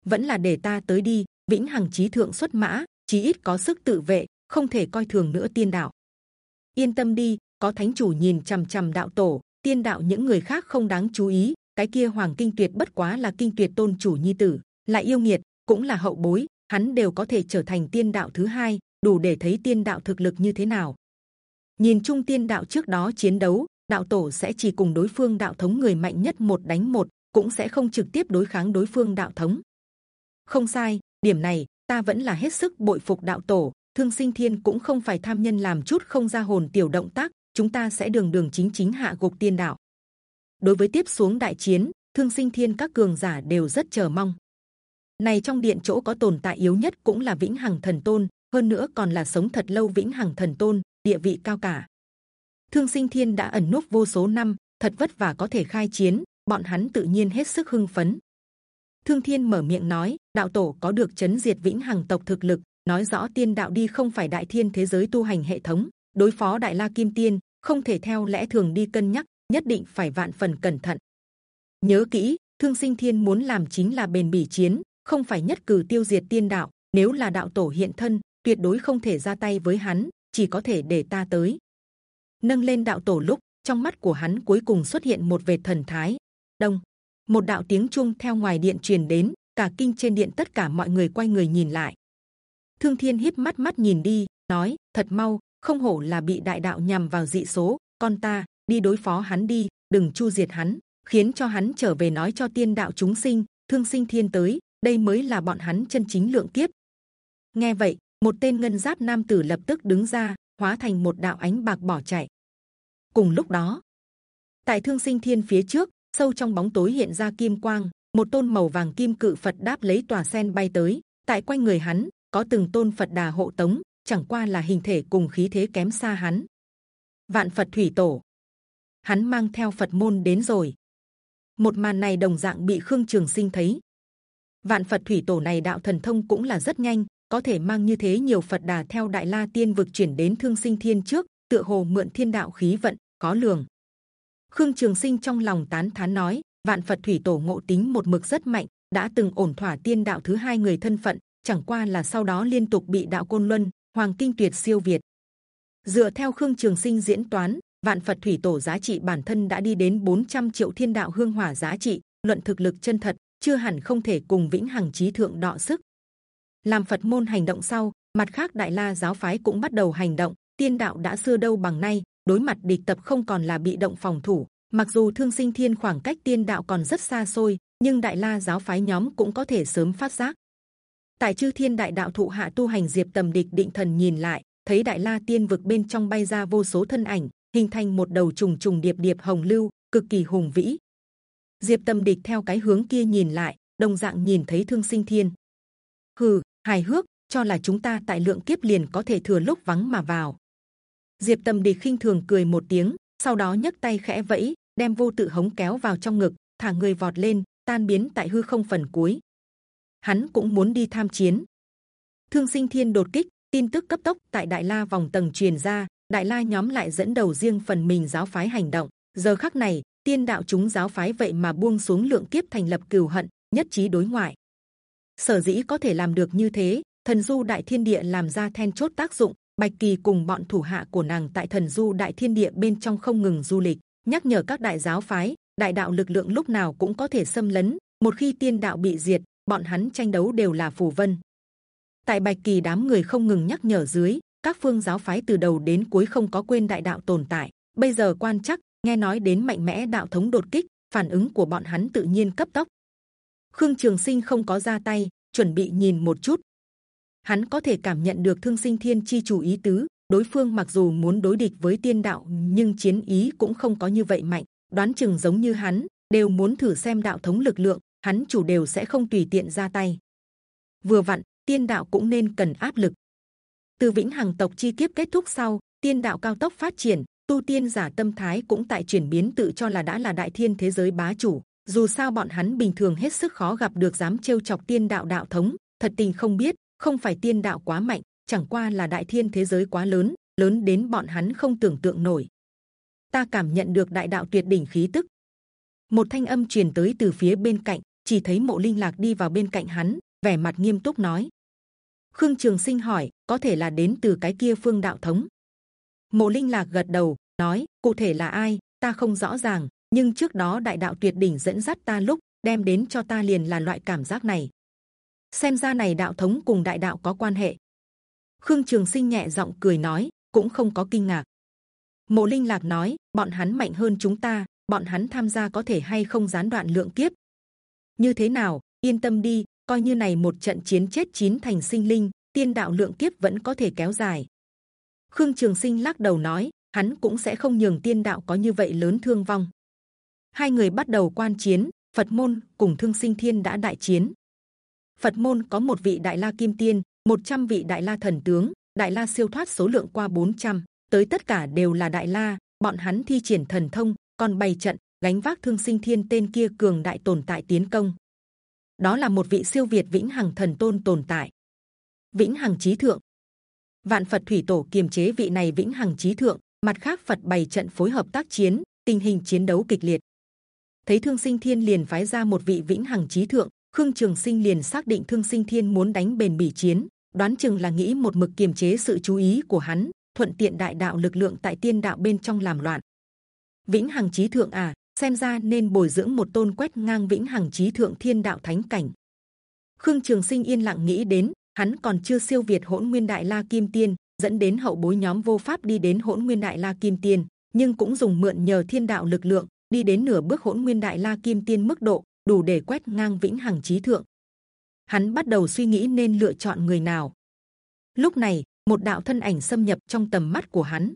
Vẫn là để ta tới đi, vĩnh hằng trí thượng xuất mã, chí ít có sức tự vệ, không thể coi thường nữa tiên đạo. Yên tâm đi, có thánh chủ nhìn c h ầ m c h ầ m đạo tổ, tiên đạo những người khác không đáng chú ý. Cái kia hoàng kinh tuyệt bất quá là kinh tuyệt tôn chủ nhi tử, lại yêu nghiệt, cũng là hậu bối, hắn đều có thể trở thành tiên đạo thứ hai, đủ để thấy tiên đạo thực lực như thế nào. Nhìn chung tiên đạo trước đó chiến đấu, đạo tổ sẽ chỉ cùng đối phương đạo thống người mạnh nhất một đánh một, cũng sẽ không trực tiếp đối kháng đối phương đạo thống. Không sai, điểm này ta vẫn là hết sức bội phục đạo tổ, thương sinh thiên cũng không phải tham nhân làm chút không ra hồn tiểu động tác chúng ta sẽ đường đường chính chính hạ gục tiên đạo. Đối với tiếp xuống đại chiến thương sinh thiên các cường giả đều rất chờ mong. Này trong điện chỗ có tồn tại yếu nhất cũng là vĩnh hằng thần tôn hơn nữa còn là sống thật lâu vĩnh hằng thần tôn địa vị cao cả thương sinh thiên đã ẩn núp vô số năm, thật vất vả có thể khai chiến, bọn hắn tự nhiên hết sức hưng phấn. Thương thiên mở miệng nói, đạo tổ có được chấn diệt vĩnh hằng tộc thực lực, nói rõ tiên đạo đi không phải đại thiên thế giới tu hành hệ thống, đối phó đại la kim tiên, không thể theo lẽ thường đi cân nhắc, nhất định phải vạn phần cẩn thận. Nhớ kỹ, thương sinh thiên muốn làm chính là bền bỉ chiến, không phải nhất cử tiêu diệt tiên đạo, nếu là đạo tổ hiện thân, tuyệt đối không thể ra tay với hắn, chỉ có thể để ta tới nâng lên đạo tổ lúc trong mắt của hắn cuối cùng xuất hiện một vệt thần thái đông một đạo tiếng chuông theo ngoài điện truyền đến cả kinh trên điện tất cả mọi người quay người nhìn lại Thương Thiên híp mắt mắt nhìn đi, nói: thật mau, không hổ là bị đại đạo nhằm vào dị số, con ta đi đối phó hắn đi, đừng chu diệt hắn, khiến cho hắn trở về nói cho tiên đạo chúng sinh, thương sinh thiên tới, đây mới là bọn hắn chân chính lượng kiếp. Nghe vậy, một tên ngân giáp nam tử lập tức đứng ra, hóa thành một đạo ánh bạc bỏ chạy. Cùng lúc đó, tại thương sinh thiên phía trước, sâu trong bóng tối hiện ra kim quang, một tôn màu vàng kim cự Phật đáp lấy tòa sen bay tới, tại quanh người hắn có từng tôn Phật đà hộ tống, chẳng qua là hình thể cùng khí thế kém xa hắn. Vạn Phật thủy tổ, hắn mang theo Phật môn đến rồi. Một màn này đồng dạng bị Khương Trường Sinh thấy. Vạn Phật thủy tổ này đạo thần thông cũng là rất nhanh, có thể mang như thế nhiều Phật đà theo Đại La Tiên vực chuyển đến Thương Sinh Thiên trước, tựa hồ mượn thiên đạo khí vận, có lường. Khương Trường Sinh trong lòng tán thán nói, Vạn Phật thủy tổ ngộ tính một mực rất mạnh, đã từng ổn thỏa tiên đạo thứ hai người thân phận, chẳng qua là sau đó liên tục bị đạo côn luân hoàng kinh tuyệt siêu việt dựa theo khương trường sinh diễn toán vạn phật thủy tổ giá trị bản thân đã đi đến 400 triệu thiên đạo hương hỏa giá trị luận thực lực chân thật chưa hẳn không thể cùng vĩnh hằng trí thượng đọ sức làm phật môn hành động sau, mặt khác đại la giáo phái cũng bắt đầu hành động. Tiên đạo đã xưa đâu bằng nay, đối mặt địch tập không còn là bị động phòng thủ. Mặc dù thương sinh thiên khoảng cách tiên đạo còn rất xa xôi, nhưng đại la giáo phái nhóm cũng có thể sớm phát giác. Tại chư thiên đại đạo thụ hạ tu hành diệp tầm địch định thần nhìn lại, thấy đại la tiên vực bên trong bay ra vô số thân ảnh, hình thành một đầu trùng trùng điệp điệp hồng lưu, cực kỳ hùng vĩ. Diệp tầm địch theo cái hướng kia nhìn lại, đồng dạng nhìn thấy thương sinh thiên. Hừ hài hước cho là chúng ta tại lượng kiếp liền có thể thừa lúc vắng mà vào diệp Tâm địch khinh thường cười một tiếng sau đó nhấc tay khẽ vẫy đem vô tự hống kéo vào trong ngực thả người vọt lên tan biến tại hư không phần cuối hắn cũng muốn đi tham chiến. Thương sinh thiên đột kích, tin tức cấp tốc tại Đại La vòng tầng truyền ra, Đại La nhóm lại dẫn đầu riêng phần mình giáo phái hành động. Giờ khắc này, tiên đạo chúng giáo phái vậy mà buông xuống lượng kiếp thành lập cừu hận, nhất trí đối ngoại. Sở dĩ có thể làm được như thế, thần du đại thiên địa làm ra then chốt tác dụng. Bạch kỳ cùng bọn thủ hạ của nàng tại thần du đại thiên địa bên trong không ngừng du lịch, nhắc nhở các đại giáo phái, đại đạo lực lượng lúc nào cũng có thể xâm lấn. Một khi tiên đạo bị diệt, bọn hắn tranh đấu đều là phù vân. Tại bạch kỳ đám người không ngừng nhắc nhở dưới, các phương giáo phái từ đầu đến cuối không có quên đại đạo tồn tại. Bây giờ quan chắc nghe nói đến mạnh mẽ đạo thống đột kích, phản ứng của bọn hắn tự nhiên cấp tốc. Khương Trường Sinh không có ra tay, chuẩn bị nhìn một chút. Hắn có thể cảm nhận được Thương Sinh Thiên chi chủ ý tứ. Đối phương mặc dù muốn đối địch với tiên đạo, nhưng chiến ý cũng không có như vậy mạnh. Đoán chừng giống như hắn, đều muốn thử xem đạo thống lực lượng hắn chủ đều sẽ không tùy tiện ra tay. Vừa vặn, tiên đạo cũng nên cần áp lực. Từ vĩnh hằng tộc chi kiếp kết thúc sau, tiên đạo cao tốc phát triển, tu tiên giả tâm thái cũng tại chuyển biến tự cho là đã là đại thiên thế giới bá chủ. Dù sao bọn hắn bình thường hết sức khó gặp được dám trêu chọc tiên đạo đạo thống. Thật tình không biết, không phải tiên đạo quá mạnh, chẳng qua là đại thiên thế giới quá lớn, lớn đến bọn hắn không tưởng tượng nổi. Ta cảm nhận được đại đạo tuyệt đỉnh khí tức. một thanh âm truyền tới từ phía bên cạnh chỉ thấy mộ linh lạc đi vào bên cạnh hắn vẻ mặt nghiêm túc nói khương trường sinh hỏi có thể là đến từ cái kia phương đạo thống mộ linh lạc gật đầu nói cụ thể là ai ta không rõ ràng nhưng trước đó đại đạo tuyệt đỉnh dẫn dắt ta lúc đem đến cho ta liền là loại cảm giác này. Xem ra này đạo thống cùng đại đạo có quan hệ. Khương trường sinh nhẹ giọng cười nói, cũng không có kinh ngạc. Mộ linh lạc nói, bọn hắn mạnh hơn chúng ta, bọn hắn tham gia có thể hay không gián đoạn lượng kiếp? Như thế nào, yên tâm đi, coi như này một trận chiến chết chín thành sinh linh, tiên đạo lượng kiếp vẫn có thể kéo dài. Khương trường sinh lắc đầu nói, hắn cũng sẽ không nhường tiên đạo có như vậy lớn thương vong hai người bắt đầu quan chiến phật môn cùng thương sinh thiên đã đại chiến. Phật môn có một vị đại la kim tiên 100 vị đại la thần tướng đại la siêu thoát số lượng qua 400, tới tất cả đều là đại la bọn hắn thi triển thần thông còn bày trận gánh vác thương sinh thiên tên kia cường đại tồn tại tiến công. Đó là một vị siêu việt vĩnh hằng thần tôn tồn tại. Vĩnh hằng trí thượng. Vạn phật thủy tổ kiềm chế vị này vĩnh hằng trí thượng mặt khác phật bày trận phối hợp tác chiến tình hình chiến đấu kịch liệt thấy thương sinh thiên liền phái ra một vị vĩnh hằng trí thượng. Khương trường sinh liền xác định thương sinh thiên muốn đánh bền bỉ chiến, đoán chừng là nghĩ một mực kiềm chế sự chú ý của hắn, thuận tiện đại đạo lực lượng tại tiên đạo bên trong làm loạn. Vĩnh hằng trí thượng à xem ra nên bồi dưỡng một tôn quét ngang vĩnh hằng trí thượng thiên đạo thánh cảnh. Khương trường sinh yên lặng nghĩ đến, hắn còn chưa siêu việt hỗn nguyên đại la kim tiên, dẫn đến hậu bối nhóm vô pháp đi đến hỗn nguyên đại la kim tiên, nhưng cũng dùng mượn nhờ thiên đạo lực lượng đi đến nửa bước hỗn nguyên đại la kim tiên mức độ, đủ để quét ngang vĩnh hằng trí thượng. Hắn bắt đầu suy nghĩ nên lựa chọn người nào. Lúc này, một đạo thân ảnh xâm nhập trong tầm mắt của hắn.